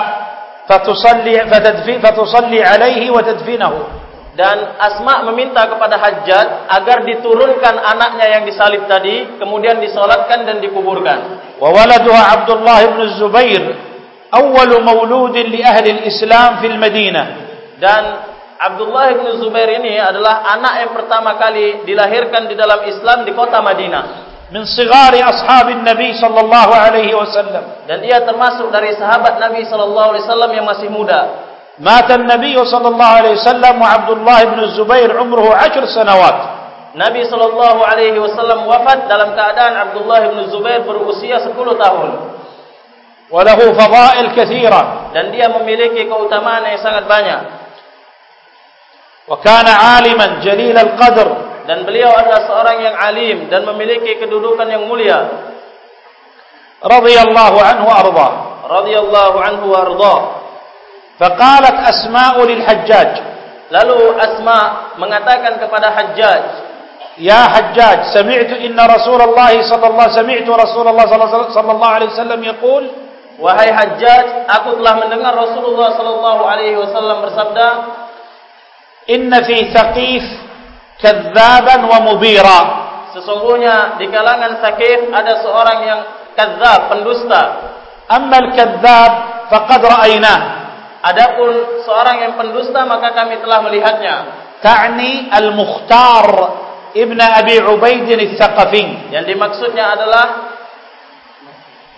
fatusalli fatadfi fatusalli alayhi wa tadfinahu dan Asma meminta kepada Hajjaj agar diturunkan anaknya yang disalib tadi kemudian disolatkan dan dikuburkan. Wa waladuha Abdullah bin Zubair awal maulud li ahli al-Islam fil Madinah. Dan Abdullah bin Zubair ini adalah anak yang pertama kali dilahirkan di dalam Islam di kota Madinah. Min sigari ashabin Nabi sallallahu alaihi wasallam. Dan ia termasuk dari sahabat Nabi sallallahu alaihi wasallam yang masih muda. مات النبي صلى الله عليه وسلم وعبد الله بن الزبير عمره عشر سنوات Nabi sallallahu alaihi wasallam wafat dalam keadaan Abdullah bin Zubair berusia 10 tahun. Walahu fadail katsira dan dia memiliki keutamaan yang sangat banyak. Wa kana aliman jalil al-qadr dan beliau adalah seorang yang alim dan memiliki kedudukan yang mulia. Radhiyallahu anhu arda. Radhiyallahu anhu arda. فقالت أسماء للحجاج lalu Asma mengatakan kepada Hajjaj يا حجاج سمعت إن رسول الله صلى الله سمعت رسول الله صلى الله عليه وسلم يقول wahai Hajjaj aku telah mendengar Rasulullah sallallahu alaihi wasallam bersabda إن في ثقيف كذابا ومبيرا sesungguhnya di kalangan Thaqif ada seorang yang kadzab pendusta أما الكذاب فقد رأيناه Adapun seorang yang pendusta maka kami telah melihatnya. Ta'ni al-Mukhtar ibn Abi Ubaid al-Thaqafi. Yang dimaksudnya adalah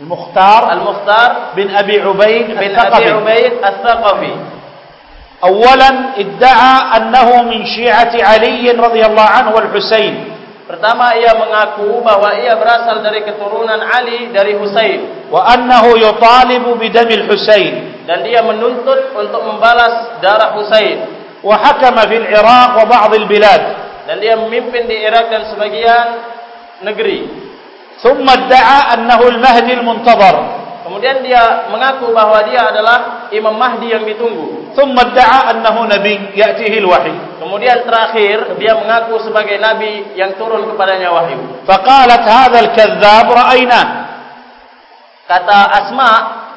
Al-Mukhtar Al-Mukhtar bin Abi Ubaid bin Abi Ubaid al-Thaqafi. Awalan idda'a annahu min syi'ati Ali radhiyallahu anhu wal Husain. Pertama ia mengaku bahwa ia berasal dari keturunan Ali dari Husain. Wa annahu yutalibu bidamil Husain dan dia menuntut untuk membalas darah Husain. Wa hakama fil Iraq wa ba'd al bilad. Dan dia memimpin di Irak dan sebagian negeri. Thumma da'a annahu al Mahdi al muntazar. Kemudian dia mengaku bahwa dia adalah Imam Mahdi yang ditunggu. Thumma da'a annahu nabi ya'tihi al wahyi. Kemudian terakhir dia mengaku sebagai nabi yang turun kepadanya wahyu. Faqalat hadha al kadzdzab ra'ayna. Kata Asma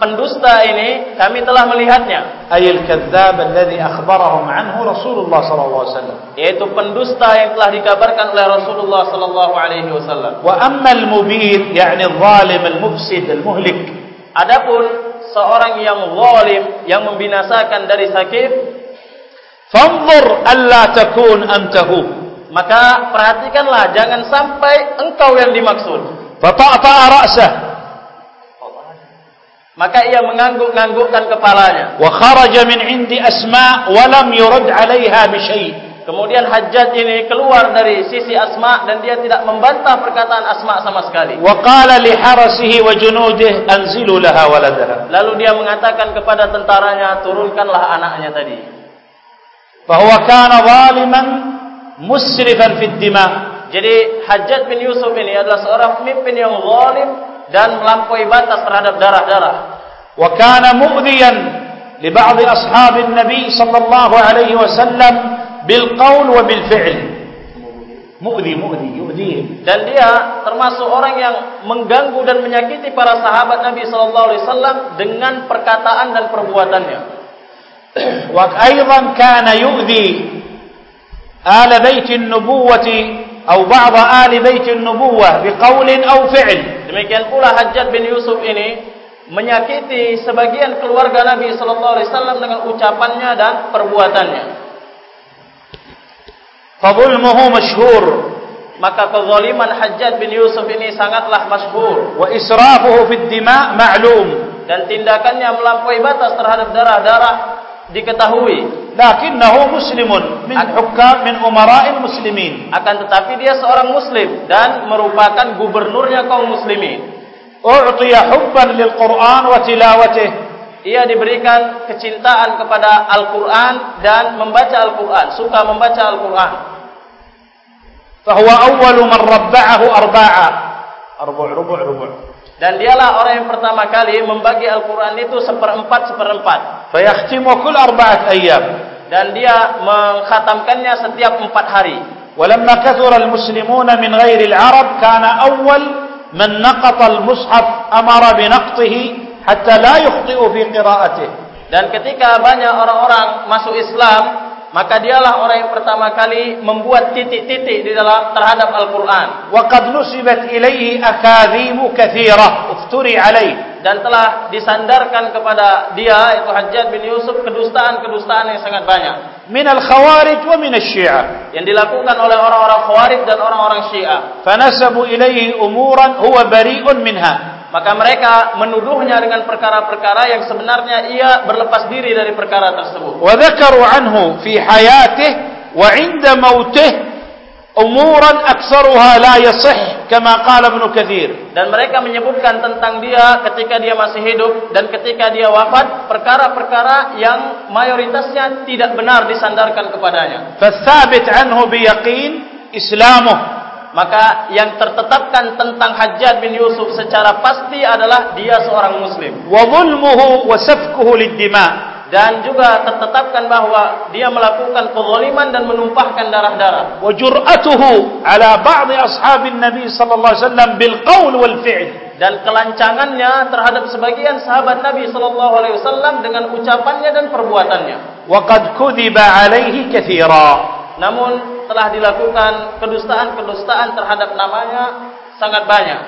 pendusta ini kami telah melihatnya. Ayil kadzdzab alladhi akhbarahum anhu Rasulullah sallallahu alaihi wasallam. Yaitu pendusta yang telah dikabarkan oleh Rasulullah sallallahu alaihi wasallam. Wa amma al-mubin yani al-zalim al-mufsid al-muhlik. Adapun seorang yang zalim yang membinasakan dari sakit fanzur alla takun antahu maka perhatikanlah jangan sampai engkau yang dimaksud fata'ta ra'sah maka ia mengangguk-anggukkan kepalanya. Wa kharaja min indi Asma wa lam yurad 'alayha bi syai'. Kemudian Hajjaj ini keluar dari sisi Asma dan dia tidak membantah perkataan Asma sama sekali. Wa qala li harasihi wa junudihi anzilu laha waladaha. Lalu dia mengatakan kepada tentaranya turunkanlah anaknya tadi. Bahwa kana zaliman musrifan fid dima. Jadi Hajjaj bin Yusuf ini adalah seorang pemimpin yang zalim dan melampaui batas terhadap darah-darah. Wa kana mu'diyan li ba'd ashabin Nabi sallallahu alaihi wasallam الله عليه وسلم بالقول وبالفعل مؤذي مؤذي يؤذيهم dan dia termasuk orang yang mengganggu dan menyakiti para sahabat Nabi sallallahu alaihi wasallam dengan perkataan dan perbuatannya وأيضا كان يؤذي آل بيت النبوة أو بعض آل بيت النبوة بقول أو فعل demikian pula Hajjaj bin Yusuf ini menyakiti sebagian keluarga Nabi sallallahu alaihi wasallam dengan ucapannya dan perbuatannya. Fadhulmuhu masyhur. Maka kezaliman Hajjaj bin Yusuf ini sangatlah masyhur. Wa israfuhu fid dima' ma'lum. Dan tindakannya melampaui batas terhadap darah-darah diketahui. Lakinnahu muslimun min hukam min umara'il muslimin. Akan tetapi dia seorang muslim dan merupakan gubernurnya kaum muslimin. U'tiya hubban lil Qur'an wa tilawatih. Ia diberikan kecintaan kepada Al-Quran dan membaca Al-Quran. Suka membaca Al-Quran. فهو أول من ربعه أربعة ربع ربع ربع dan dialah orang yang pertama kali membagi Al-Quran itu seperempat seperempat. Fayahtimu kul arba'at ayyam. Dan dia mengkhatamkannya setiap empat hari. Walamma kathura al-muslimuna min ghairi al-arab kana awal man naqata al-mushaf amara binaqtihi hatta la yukhti'u fi qira'atih. Dan ketika banyak orang-orang masuk Islam, maka dialah orang yang pertama kali membuat titik-titik di dalam terhadap Al-Qur'an. Wa qad nusibat ilaihi akadhibu katsira ufturi alayh dan telah disandarkan kepada dia itu Hajjaj bin Yusuf kedustaan-kedustaan yang sangat banyak. Min al-Khawarij wa min asy-Syi'ah yang dilakukan oleh orang-orang Khawarij dan orang-orang Syiah. Fanasabu ilaihi umuran huwa bari'un minha maka mereka menuduhnya dengan perkara-perkara yang sebenarnya ia berlepas diri dari perkara tersebut. Wa dzakaru anhu fi hayatih wa 'inda mautih umuran aktsaruha la yasih, kama qala Ibnu Katsir. Dan mereka menyebutkan tentang dia ketika dia masih hidup dan ketika dia wafat perkara-perkara yang mayoritasnya tidak benar disandarkan kepadanya. Fasabit anhu bi yaqin maka yang tertetapkan tentang Hajjaj bin Yusuf secara pasti adalah dia seorang muslim. Wa zulmuhu wa safkuhu lid-dima' dan juga tertetapkan bahawa dia melakukan kezaliman dan menumpahkan darah-darah. Wa jur'atuhu 'ala ba'd ashabin Nabi sallallahu alaihi wasallam bil qaul wal fi'l dan kelancangannya terhadap sebagian sahabat Nabi sallallahu alaihi wasallam dengan ucapannya dan perbuatannya. Wa qad kudhiba 'alaihi katsiran. Namun telah dilakukan kedustaan-kedustaan terhadap namanya sangat banyak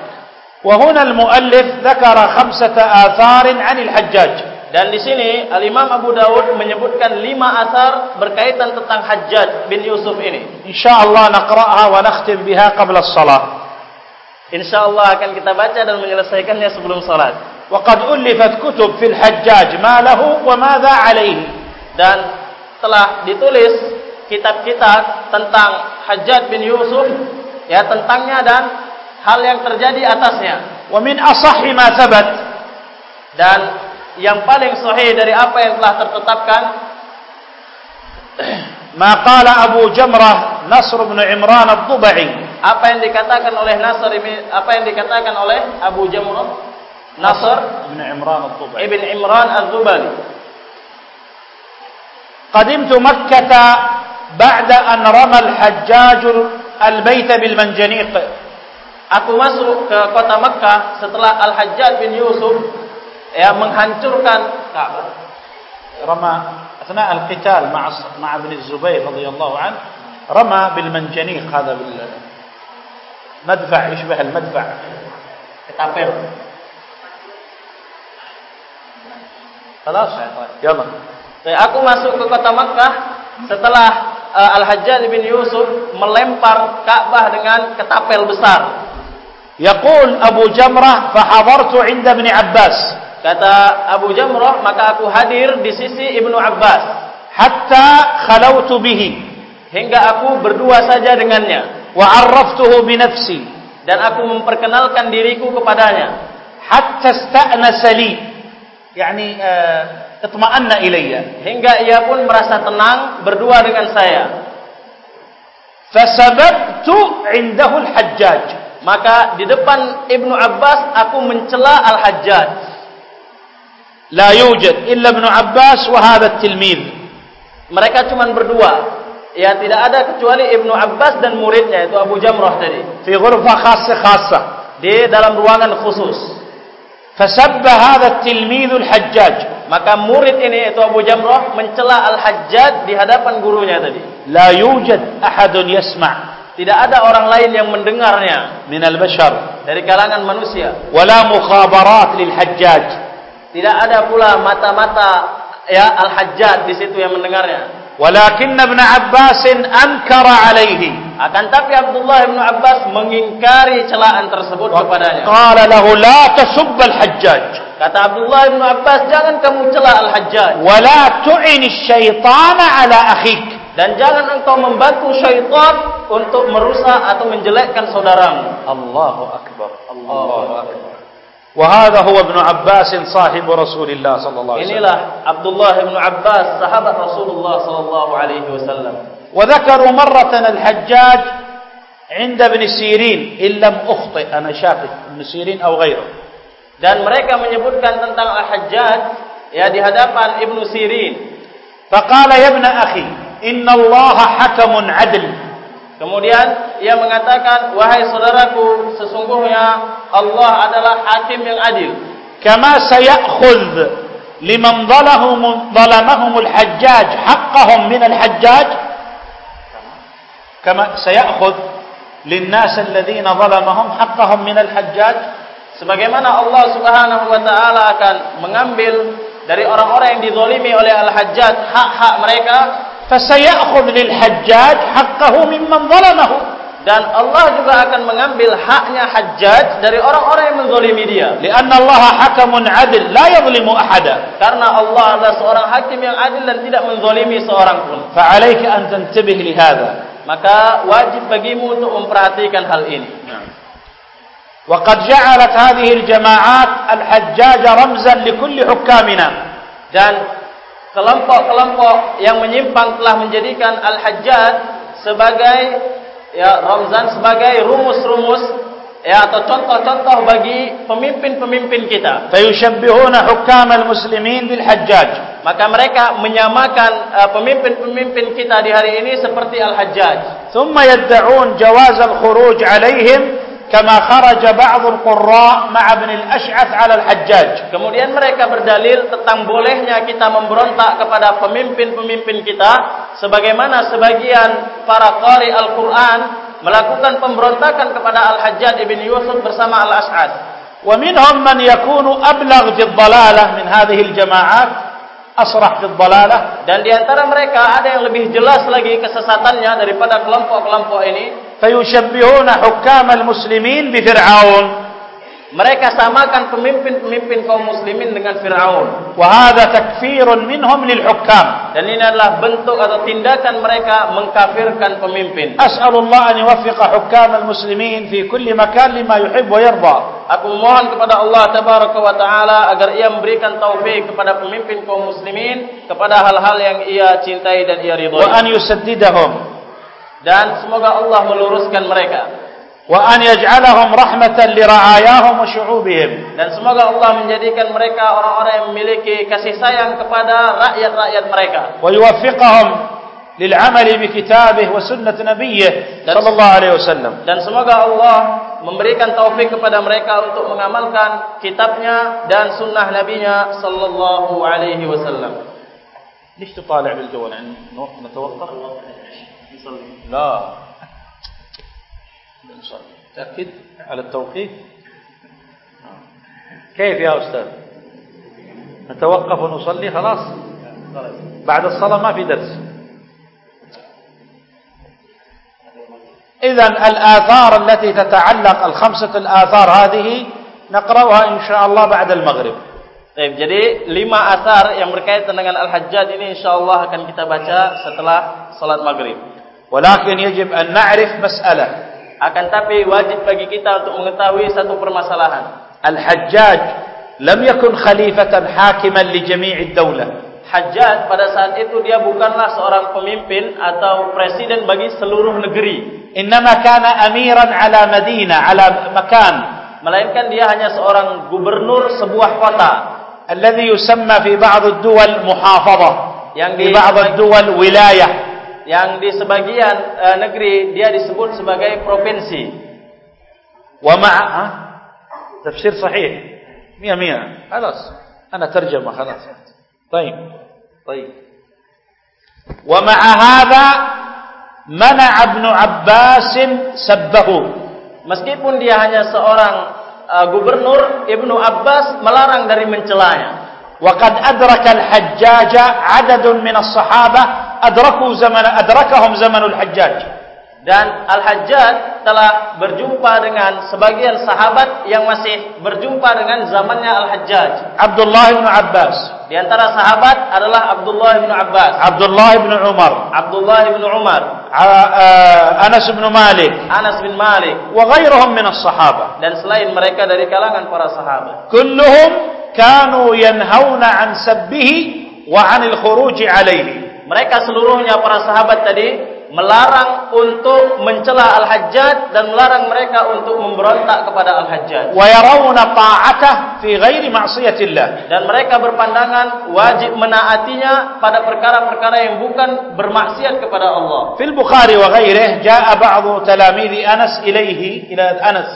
وهنا المؤلف ذكر خمسة آثار عن الحجاج dan di sini Al Imam Abu Dawud menyebutkan lima asar berkaitan tentang Hajjaj bin Yusuf ini. Insyaallah naqra'ha wa nakhtim biha qabla as-salah. Insyaallah akan kita baca dan menyelesaikannya sebelum salat. Wa qad ulifat kutub fil Hajjaj ma lahu wa madha alayhi. Dan telah ditulis kitab kita tentang Hajjat bin Yusuf ya tentangnya dan hal yang terjadi atasnya. Wa min asahhi ma thabat. Dan yang paling sahih dari apa yang telah tertetapkan maqala Abu Jamrah Nasr bin Imran Ad-Dubai apa yang dikatakan oleh Nasr apa yang dikatakan oleh Abu Jamrah Nasr bin Imran Ad-Dubai Ibn Imran Ad-Dubai Qadimtu Makkah بعد أن رمى الحجاج البيت بالمنجنيق Aku masuk ke kota Mekah setelah Al-Hajjaj bin Yusuf ya menghancurkan Ka'bah. رمى أثناء القتال مع مع ابن الزبير رضي الله عنه رمى بالمنجنيق هذا بالمدفع يشبه المدفع ketapel. خلاص يلا Aku masuk ke kota Mekah setelah uh, Al-Hajjaj bin Yusuf melempar Ka'bah dengan ketapel besar. Yaqul Abu Jamrah fa hadartu 'inda Ibn Abbas. Kata Abu Jamrah, maka aku hadir di sisi Ibnu Abbas hatta khalawtu bihi. Hingga aku berdua saja dengannya. Wa 'arraftuhu bi nafsi dan aku memperkenalkan diriku kepadanya. Hatta sta'nasali. Yani uh, ketma'anna ilayya. Hingga ia pun merasa tenang berdua dengan saya. Fasabattu indahul al-hajjaj. Maka di depan Ibnu Abbas aku mencela al-hajjaj. La yujad illa Ibnu Abbas wa hadha at mereka cuma berdua. Ya tidak ada kecuali Ibnu Abbas dan muridnya itu Abu Jamrah tadi. Fi ghurfa khassa khassa. Di dalam ruangan khusus. Fasabba hadha at-tilmid al-hajjaj. Maka murid ini yaitu Abu Jamrah mencela Al-Hajjaj di hadapan gurunya tadi. La yujad ahadun yasma'. Tidak ada orang lain yang mendengarnya min al-bashar dari kalangan manusia. Wala mukhabarat lil-Hajjaj. Tidak ada pula mata-mata ya Al-Hajjaj di situ yang mendengarnya. Walakin Ibn Abbas ankara alaihi. akan tapi Abdullah bin Abbas mengingkari celaan tersebut kepadanya قال له لا تسب الحجاج kata Abdullah bin Abbas jangan kamu cela Al-Hajjaj ولا تعن الشيطان على أخيك dan jangan engkau membantu syaitan untuk merusak atau menjelekkan saudaramu الله أكبر الله أكبر وهذا هو ابن عباس صاحب رسول الله صلى الله عليه وسلم inilah Abdullah bin Abbas sahabat Rasulullah sallallahu alaihi wasallam وذكروا مرة الحجاج عند ابن سيرين إن لم أخطئ أنا شاكك ابن سيرين أو غيره dan mereka menyebutkan tentang Al-Hajjaj ya di hadapan Ibnu Sirin فقال يا ابن أخي إن الله حكم عدل kemudian ia mengatakan wahai saudaraku sesungguhnya Allah adalah hakim yang adil كما سيأخذ لمن ظلمهم, ظلمهم الحجاج حقهم من كما سيأخذ للناس الذين ظلمهم حقهم من الحجاج. Sebagaimana Allah Subhanahu wa taala akan mengambil dari orang-orang yang dizalimi oleh al-hajjaj hak-hak mereka fasayakhudh lil-hajjaj haqqahu mimman zalamahu. Dan Allah juga akan mengambil haknya hajjaj dari orang-orang yang menzalimi dia. Karena Allah hakamun adil la yadhlimu ahada. Karena Allah adalah seorang hakim yang adil dan tidak menzalimi seorang pun. Fa alayka an tantabih li hadha maka wajib bagimu untuk memperhatikan hal ini وقد جعلت هذه الجماعات الحجاج رمزا لكل حكامنا dan kelompok-kelompok yang menyimpang telah menjadikan Al-Hajjaj sebagai ya Ramzan sebagai rumus-rumus ya atau contoh-contoh bagi pemimpin-pemimpin kita. Fayushabbihuna hukama al-muslimin bil Hajjaj. Maka mereka menyamakan eh, pemimpin-pemimpin uh, kita di hari ini seperti Al-Hajjaj. Thumma yad'un jawaz al-khuruj alaihim kama kharaja ba'd al-qurra ma'a ibn al-ash'ath 'ala al-hajjaj kemudian mereka berdalil tentang bolehnya kita memberontak kepada pemimpin-pemimpin kita sebagaimana sebagian para qari al-Qur'an melakukan pemberontakan kepada Al-Hajjaj bin Yusuf bersama Al-As'ad. Wa minhum man yakunu ablagh fi dhalalah min hadhihi al-jama'at asrah fi dhalalah dan di antara mereka ada yang lebih jelas lagi kesesatannya daripada kelompok-kelompok ini. Fayushabbihuna hukama al-muslimin bi fir'aun. Mereka samakan pemimpin-pemimpin kaum muslimin dengan Firaun. Wa hadza takfirun minhum lil hukam. Dan ini adalah bentuk atau tindakan mereka mengkafirkan pemimpin. As'alullah an yuwaffiq hukam muslimin fi kulli makan lima yuhibbu wa yarda. Aku mohon kepada Allah tabaraka wa taala agar ia memberikan taufik kepada pemimpin kaum muslimin kepada hal-hal yang ia cintai dan ia ridai. Wa an yusaddidahum. Dan semoga Allah meluruskan mereka وأن يجعلهم رحمة لرعاياهم وشعوبهم Dan semoga Allah menjadikan mereka orang-orang yang memiliki kasih sayang kepada rakyat-rakyat mereka. ويوفقهم للعمل بكتابه وسنة نبيه صلى الله عليه وسلم Dan semoga Allah memberikan taufik kepada mereka untuk mengamalkan kitabnya dan sunnah nabinya sallallahu alaihi wasallam. ليش تطالع بالجوال يعني نتوقف لا نصلي تأكد على التوقيف؟ كيف يا أستاذ؟ نتوقف ونصلي خلاص؟ بعد الصلاة ما في درس. إذا الآثار التي تتعلق الخمسة الآثار هذه نقرأها إن شاء الله بعد المغرب. Baik, jadi lima asar yang berkaitan dengan Al-Hajjaj ini insyaallah akan kita baca setelah salat maghrib. ولكن يجب أن نعرف مسألة. Akan tapi wajib bagi kita untuk mengetahui satu permasalahan. Al-Hajjaj lam yakun khalifatan hakiman li jami'i Daulah. Hajjaj pada saat itu dia bukanlah seorang pemimpin atau presiden bagi seluruh negeri. Innama kana amiran ala madina ala makan. Melainkan dia hanya seorang gubernur sebuah kota. Alladhi yusamma fi ba'd ad-duwal muhafadhah. Yang di ba'd ad-duwal wilayah yang di sebagian e, negeri dia disebut sebagai provinsi. Wa ma'a ha? tafsir sahih. Mia mia. Alas, ana terjemah khalas. Baik. Baik. Wa ma'a hadha mana' Ibn Abbas sabbahu. Meskipun dia hanya seorang uh, gubernur, Ibnu Abbas melarang dari mencelanya. Wa qad adraka al-Hajjaj 'adadun min as-sahabah adraku zaman adrakahum zamanul hajjaj. Dan al-hajjaj telah berjumpa dengan sebagian sahabat yang masih berjumpa dengan zamannya al-hajjaj. Abdullah bin Abbas. Di antara sahabat adalah Abdullah bin Abbas. Abdullah bin Umar. Abdullah bin Umar. Anas bin Malik. Anas bin Malik. Wa ghairuhum min as-sahabah dan selain mereka dari kalangan para sahabat. Kulluhum kanu yanhauna an sabbihi wa 'anil khuruji 'alaihi mereka seluruhnya para sahabat tadi melarang untuk mencela Al-Hajjaj dan melarang mereka untuk memberontak kepada Al-Hajjaj. Wa yarawna ta'atah fi ghairi ma'siyatillah. Dan mereka berpandangan wajib menaatinya pada perkara-perkara yang bukan bermaksiat kepada Allah. Fil Bukhari wa ghairihi ja'a ba'dhu talamidi Anas ilaihi ila Anas.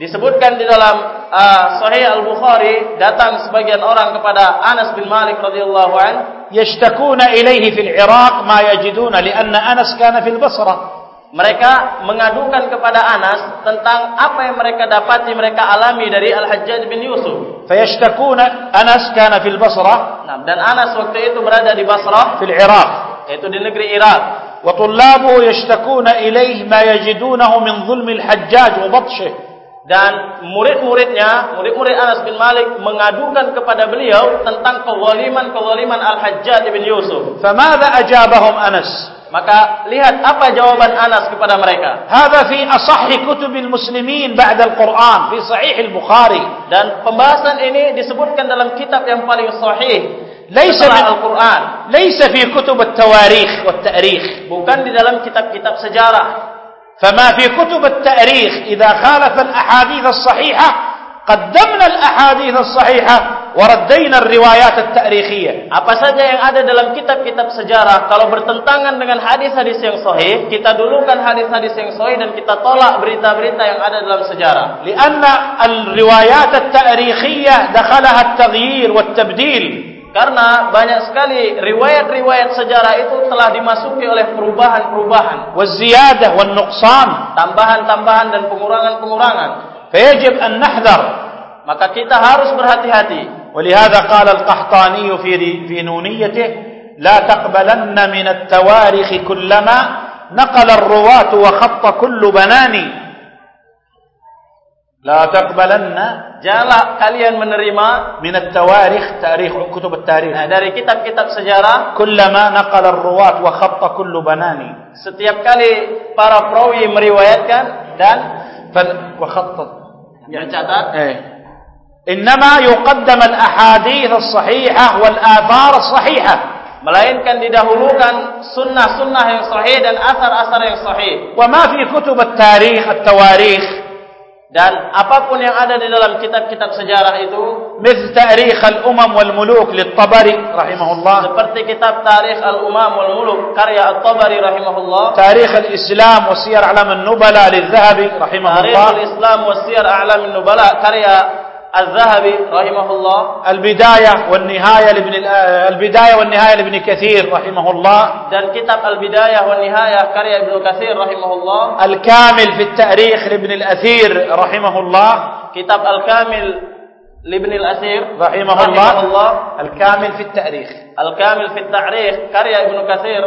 Disebutkan di dalam uh, Sahih Al-Bukhari datang sebagian orang kepada Anas bin Malik radhiyallahu anhu yashtakuna ilayhi fil Iraq ma yajiduna li'anna Anas kana fil Basrah. Mereka mengadukan kepada Anas tentang apa yang mereka dapati mereka alami dari Al-Hajjaj bin Yusuf. Fayashtakuna Anas kana fil Basrah. Naam, dan Anas waktu itu berada di Basrah fil Iraq, yaitu di negeri Irak. Wa tullabuhu yashtakuna ilayhi ma yajidunahu min zulmi Al-Hajjaj wa batshihi dan murid-muridnya, murid-murid Anas bin Malik mengadukan kepada beliau tentang kezaliman-kezaliman Al-Hajjaj bin Yusuf. فماذا أجابهم أنس Maka lihat apa jawaban Anas kepada mereka. هذا في أصح كتب المسلمين بعد القرآن في صحيح البخاري Dan pembahasan ini disebutkan dalam kitab yang paling sahih ليس setelah من Al-Quran. ليس في كتب التواريخ والتأريخ Bukan di dalam kitab-kitab sejarah. فما في كتب التأريخ إذا خالف الأحاديث الصحيحة قدمنا الأحاديث الصحيحة وردينا الروايات التأريخية Apa saja yang ada dalam kitab-kitab sejarah kalau bertentangan dengan hadis-hadis yang sahih, kita dulukan hadis-hadis yang sahih dan kita tolak berita-berita yang ada dalam sejarah. لأن الروايات التأريخية دخلها التغيير والتبديل Karena banyak sekali riwayat-riwayat sejarah itu telah dimasuki oleh perubahan-perubahan, والزيادة والنقصان tambahan-tambahan dan pengurangan-pengurangan. فيجب أن نحذر Maka kita harus berhati-hati. ولهذا قال القحطاني في في نونيته لا تقبلن من التواريخ كلما نقل الرواة وخط كل بناني لا تقبلن Janganlah kalian menerima من التواريخ تاريخ كتب التاريخ nah, dari kitab-kitab sejarah كلما نقل الرواة وخط كل بناني setiap kali para perawi meriwayatkan dan فل وخطط mencatat إيه. إنما يقدم الأحاديث الصحيحة والآثار الصحيحة melainkan didahulukan sunnah-sunnah yang sahih dan asar-asar yang sahih وما في كتب التاريخ التواريخ dan apapun yang ada di dalam kitab-kitab sejarah itu مثل تاريخ الأمم والملوك للطبري رحمه الله seperti kitab Tarikh Al-Umam wal Muluk karya At-Tabari rahimahullah تاريخ الإسلام وسير أعلام النبلاء للذهبي رحمه Tarikh الله Al-Islam wa Siyar A'lam An-Nubala karya الذهبي رحمه الله البداية والنهاية لابن آه، البداية والنهاية لابن كثير رحمه الله dan kitab البداية والنهاية karya ابن كثير رحمه الله الكامل في التأريخ لابن الأثير رحمه الله كتاب الكامل لابن الأثير رحمه, رحمه الله, الله الكامل في التأريخ. الكامل في التأريخ كريا ابن كثير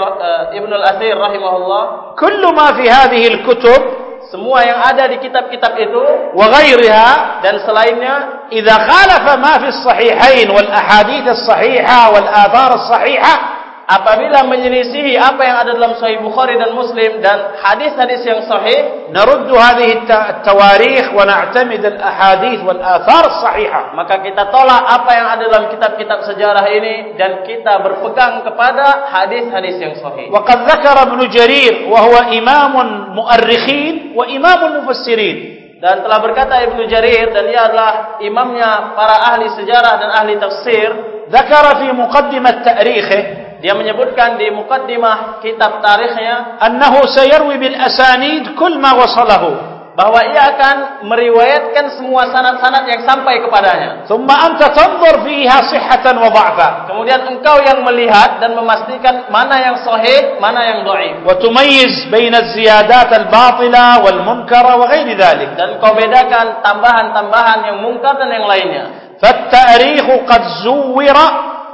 ابن الأثير رحمه الله كل ما في هذه الكتب semua yang ada di kitab-kitab itu وغيرها dan selainnya إذا خالف ما في الصحيحين والأحاديث الصحيحة والآثار الصحيحة apabila menyelisihi apa yang ada dalam sahih Bukhari dan Muslim dan hadis-hadis yang sahih naruddu hadhihi at-tawarikh wa na'tamid al-ahadith wal athar sahihah maka kita tolak apa yang ada dalam kitab-kitab sejarah ini dan kita berpegang kepada hadis-hadis yang sahih. Wa qad dzakara ibnu jarir wa huwa imamun mu'arrikhin wa imamun mufassirin. Dan telah berkata Ibnu Jarir dan ia adalah imamnya para ahli sejarah dan ahli tafsir dzakara fi mukaddimah ta'rikhih dia menyebutkan di mukaddimah kitab tarikhnya annahu sayarwi bil asanid kull ma wasalahu bahwa ia akan meriwayatkan semua sanad-sanad yang sampai kepadanya. Summa anta tanzur fiha sihhatan wa dha'fa. Kemudian engkau yang melihat dan memastikan mana yang sahih, mana yang dhaif. Wa tumayyiz baina az-ziyadat al-batila wal munkar wa ghairi dhalik. Dan kau bedakan tambahan-tambahan yang munkar dan yang lainnya. Fat-ta'rikh qad zuwira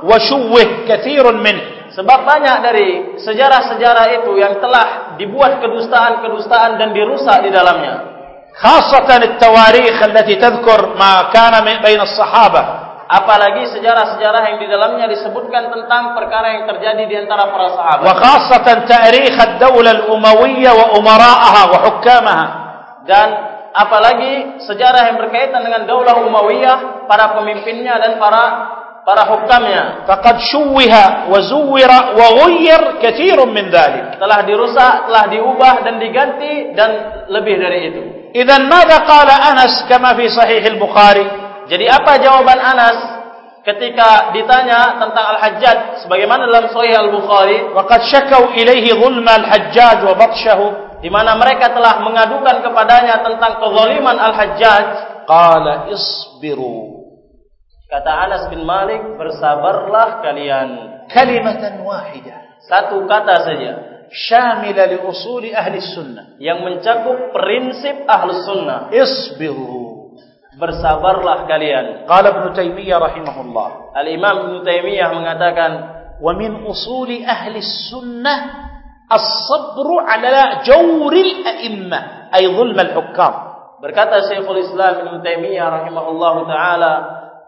wa shuwwih katsirun minhu. Sebab banyak dari sejarah-sejarah itu yang telah dibuat kedustaan-kedustaan dan dirusak di dalamnya. Khasatan at-tawarikh allati tadhkur ma kana bain as-sahabah. Apalagi sejarah-sejarah yang di dalamnya disebutkan tentang perkara yang terjadi di antara para sahabat. Wa khasatan ta'rikh ad-daulah al-umawiyyah wa umara'aha wa hukamaha. Dan apalagi sejarah yang berkaitan dengan daulah Umayyah, para pemimpinnya dan para para hukamnya faqad shuwiha wa zuwira wa ghayyir katsir min dhalik telah dirusak telah diubah dan diganti dan lebih dari itu Idan mada qala Anas kama fi sahih al-Bukhari? Jadi apa jawaban Anas ketika ditanya tentang Al-Hajjaj sebagaimana dalam sahih Al-Bukhari? Wa qad syakau ilaihi dhulma al-Hajjaj wa batshahu di mana mereka telah mengadukan kepadanya tentang kezaliman Al-Hajjaj. Qala isbiru. Kata Anas bin Malik, bersabarlah kalian. Kalimatan wahidah. Satu kata saja. Syamila li usuli ahli sunnah. Yang mencakup prinsip ahli sunnah. Isbiru. Bersabarlah kalian. Qala ibn Taymiyyah rahimahullah. Al-imam ibn Taymiyyah mengatakan. Wa min usuli ahli sunnah. As-sabru ala jawril a'immah. Ay zulmal hukam. Berkata Syekhul Islam ibn Taymiyyah rahimahullah ta'ala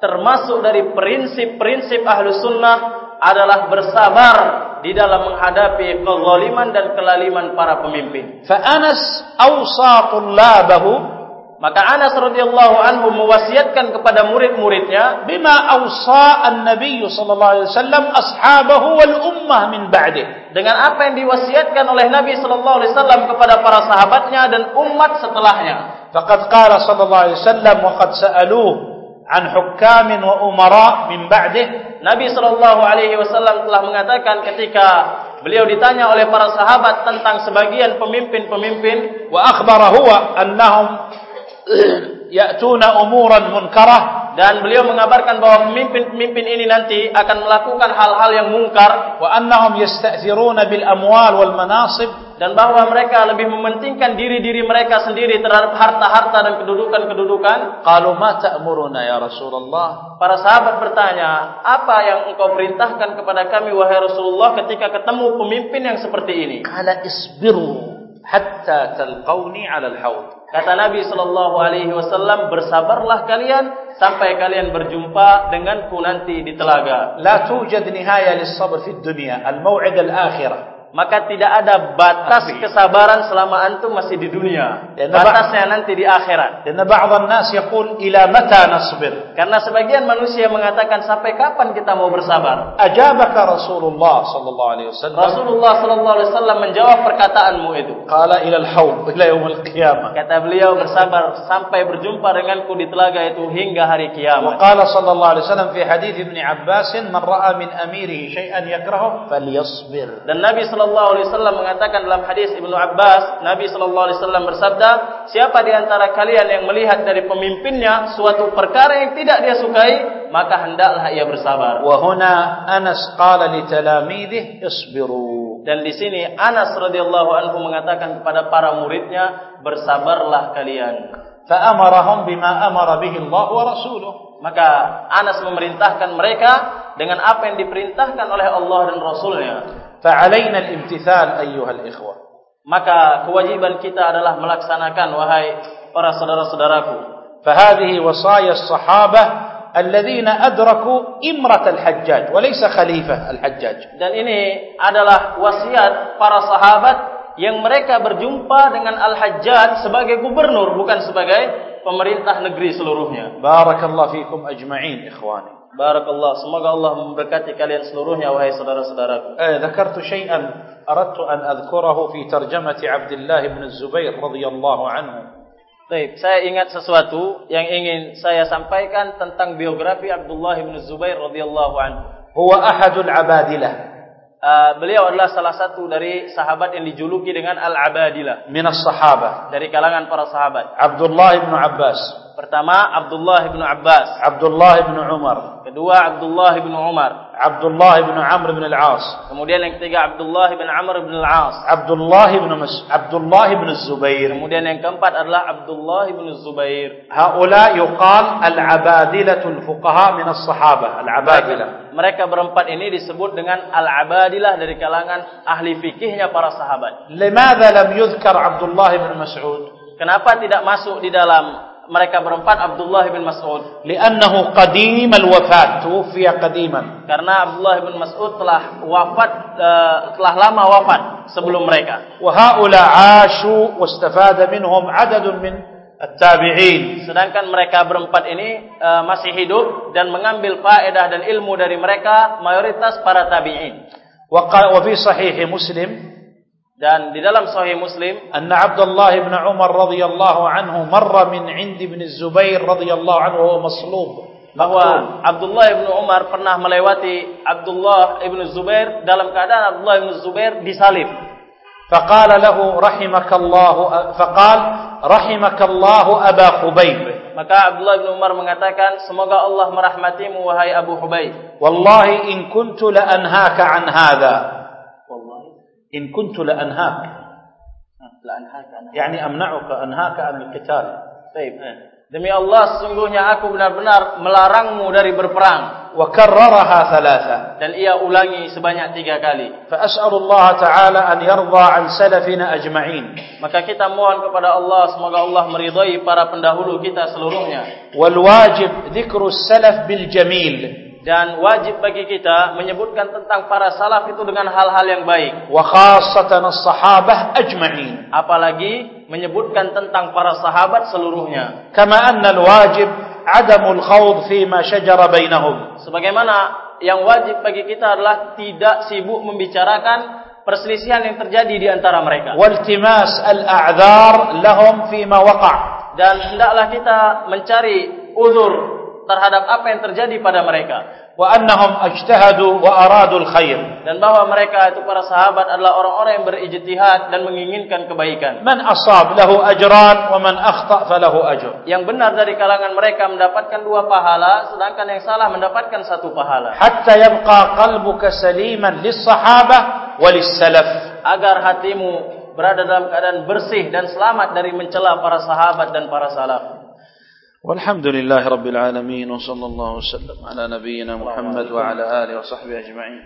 termasuk dari prinsip-prinsip ahlu sunnah adalah bersabar di dalam menghadapi kezaliman dan kelaliman para pemimpin. Fa Anas awsa tullabahu maka Anas radhiyallahu anhu mewasiatkan kepada murid-muridnya bima awsa an-nabiy sallallahu alaihi wasallam ashabahu wal ummah min ba'dih dengan apa yang diwasiatkan oleh Nabi sallallahu alaihi wasallam kepada para sahabatnya dan umat setelahnya. Faqad qala sallallahu alaihi wasallam wa qad sa'aluhu an hukam wa umara min ba'dih. Nabi sallallahu alaihi wasallam telah mengatakan ketika beliau ditanya oleh para sahabat tentang sebagian pemimpin-pemimpin wa akhbara huwa annahum ya'tuna umuran munkarah dan beliau mengabarkan bahwa pemimpin-pemimpin ini nanti akan melakukan hal-hal yang mungkar. Wa annahum yasta'thiruna bil amwal wal manasib. Dan bahwa mereka lebih mementingkan diri-diri mereka sendiri terhadap harta-harta dan kedudukan-kedudukan. Qalu ma ta'muruna ya rasulullah? Para sahabat bertanya apa yang engkau perintahkan kepada kami wahai rasulullah ketika ketemu pemimpin yang seperti ini? Qala isbiru hatta talqawni 'ala al-hawd Kata Nabi sallallahu alaihi wasallam, bersabarlah kalian sampai kalian berjumpa denganku nanti di telaga. La tujad nihaya lis-sabr fi dunya, al-maw'id al-akhirah maka tidak ada batas kesabaran selama antum masih di dunia. Batasnya nanti di akhirat. Dan ba'dhan nas yaqul ila mata nasbir? Karena sebagian manusia mengatakan sampai kapan kita mau bersabar? Ajabaka Rasulullah sallallahu alaihi wasallam. Rasulullah sallallahu alaihi wasallam menjawab perkataanmu itu. Qala ila al-haud ila yaum al-qiyamah. Kata beliau bersabar sampai berjumpa denganku di telaga itu hingga hari kiamat. Wa qala sallallahu alaihi wasallam fi hadis Ibnu Abbas man ra'a min amirihi shay'an yakrahu falyasbir. Dan Nabi sallallahu alaihi wasallam mengatakan dalam hadis Ibnu Abbas, Nabi sallallahu alaihi wasallam bersabda, siapa di antara kalian yang melihat dari pemimpinnya suatu perkara yang tidak dia sukai, maka hendaklah ia bersabar. Wa huna Anas qala li talamidih isbiru. Dan di sini Anas radhiyallahu anhu mengatakan kepada para muridnya, bersabarlah kalian. Fa amarahum bima amara bihi Allah wa rasuluh. Maka Anas memerintahkan mereka dengan apa yang diperintahkan oleh Allah dan Rasulnya. Fa'alaina al-imtithal ayyuhal ikhwah. Maka kewajiban kita adalah melaksanakan wahai para saudara-saudaraku. Fahadhihi wasaya as-sahabah alladhina adraku imrat al-hajjaj wa laysa khalifah al-hajjaj. Dan ini adalah wasiat para sahabat yang mereka berjumpa dengan Al-Hajjaj sebagai gubernur bukan sebagai pemerintah negeri seluruhnya. Barakallahu fikum ajma'in ikhwani. Barakallah. Semoga Allah memberkati kalian seluruhnya wahai saudara-saudaraku. Eh, dzakartu syai'an aradtu an adhkurahu fi tarjamati Abdullah bin Zubair radhiyallahu anhu. Baik, saya ingat sesuatu yang ingin saya sampaikan tentang biografi Abdullah bin Zubair radhiyallahu anhu. Huwa ahadul abadilah. Uh, beliau adalah salah satu dari sahabat yang dijuluki dengan Al-Abadilah. Min as-sahabah. Dari kalangan para sahabat. Abdullah bin Abbas. Pertama Abdullah bin Abbas. Abdullah bin Umar. Kedua Abdullah bin Umar. Abdullah bin Amr bin Al-As. Kemudian yang ketiga Abdullah bin Amr bin Al-As. Abdullah bin Mas Abdullah bin Zubair. Kemudian yang keempat adalah Abdullah bin Zubair. Haula yuqal al-abadilatul fuqaha min as-sahabah. Al-abadilah. Mereka berempat ini disebut dengan al-abadilah dari kalangan ahli fikihnya para sahabat. Limadha lam yuzkar Abdullah bin Mas'ud? Kenapa tidak masuk di dalam mereka berempat Abdullah bin Mas'ud. Li'annahu qadim al-wafat, tuwfiya qadiman. Karena Abdullah bin Mas'ud telah wafat uh, telah lama wafat sebelum mereka. Wa haula 'ashu wastafada minhum 'adadun min at-tabi'in. Sedangkan mereka berempat ini uh, masih hidup dan mengambil faedah dan ilmu dari mereka mayoritas para tabi'in. Wa fi sahih Muslim dan di dalam sahih Muslim, anna Abdullah bin Umar radhiyallahu anhu marra min 'ind ibn Zubair radhiyallahu anhu wa maslub. Bahwa Abdullah bin Umar pernah melewati Abdullah bin Zubair dalam keadaan Abdullah bin Zubair disalib. Faqala lahu rahimakallah faqal rahimakallah Aba Khubayb. Maka Abdullah bin Umar mengatakan semoga Allah merahmatimu wahai Abu Khubayb. Wallahi in kuntu la anhaka an hadha. إن كنت لأنهاك لأنهاك يعني أمنعك أنهاك عن القتال طيب Demi Allah sesungguhnya aku benar-benar melarangmu dari berperang. وكررها ثلاثة. Dan ia ulangi sebanyak tiga kali. فأسأل الله تعالى أن يرضى عن سلفنا أجمعين. Maka kita mohon kepada Allah semoga Allah meridai para pendahulu kita seluruhnya. والواجب ذكر السلف بالجميل dan wajib bagi kita menyebutkan tentang para salaf itu dengan hal-hal yang baik. Wa khassatan as-sahabah ajma'in. Apalagi menyebutkan tentang para sahabat seluruhnya. Kama anna al-wajib adamul khawd fi ma shajara bainahum. Sebagaimana yang wajib bagi kita adalah tidak sibuk membicarakan perselisihan yang terjadi di antara mereka. Waltimas al-a'dzar lahum fi ma waqa'. Dan hendaklah kita mencari uzur terhadap apa yang terjadi pada mereka. Wa annahum ajtahadu wa aradu al-khair. Dan bahwa mereka itu para sahabat adalah orang-orang yang berijtihad dan menginginkan kebaikan. Man asab lahu ajran wa man akhta falahu ajr. Yang benar dari kalangan mereka mendapatkan dua pahala sedangkan yang salah mendapatkan satu pahala. Hatta yabqa qalbuka saliman lis-sahabah wa lis-salaf. Agar hatimu berada dalam keadaan bersih dan selamat dari mencela para sahabat dan para salaf. والحمد لله رب العالمين وصلى الله وسلم على نبينا محمد وعلى آله وصحبه أجمعين.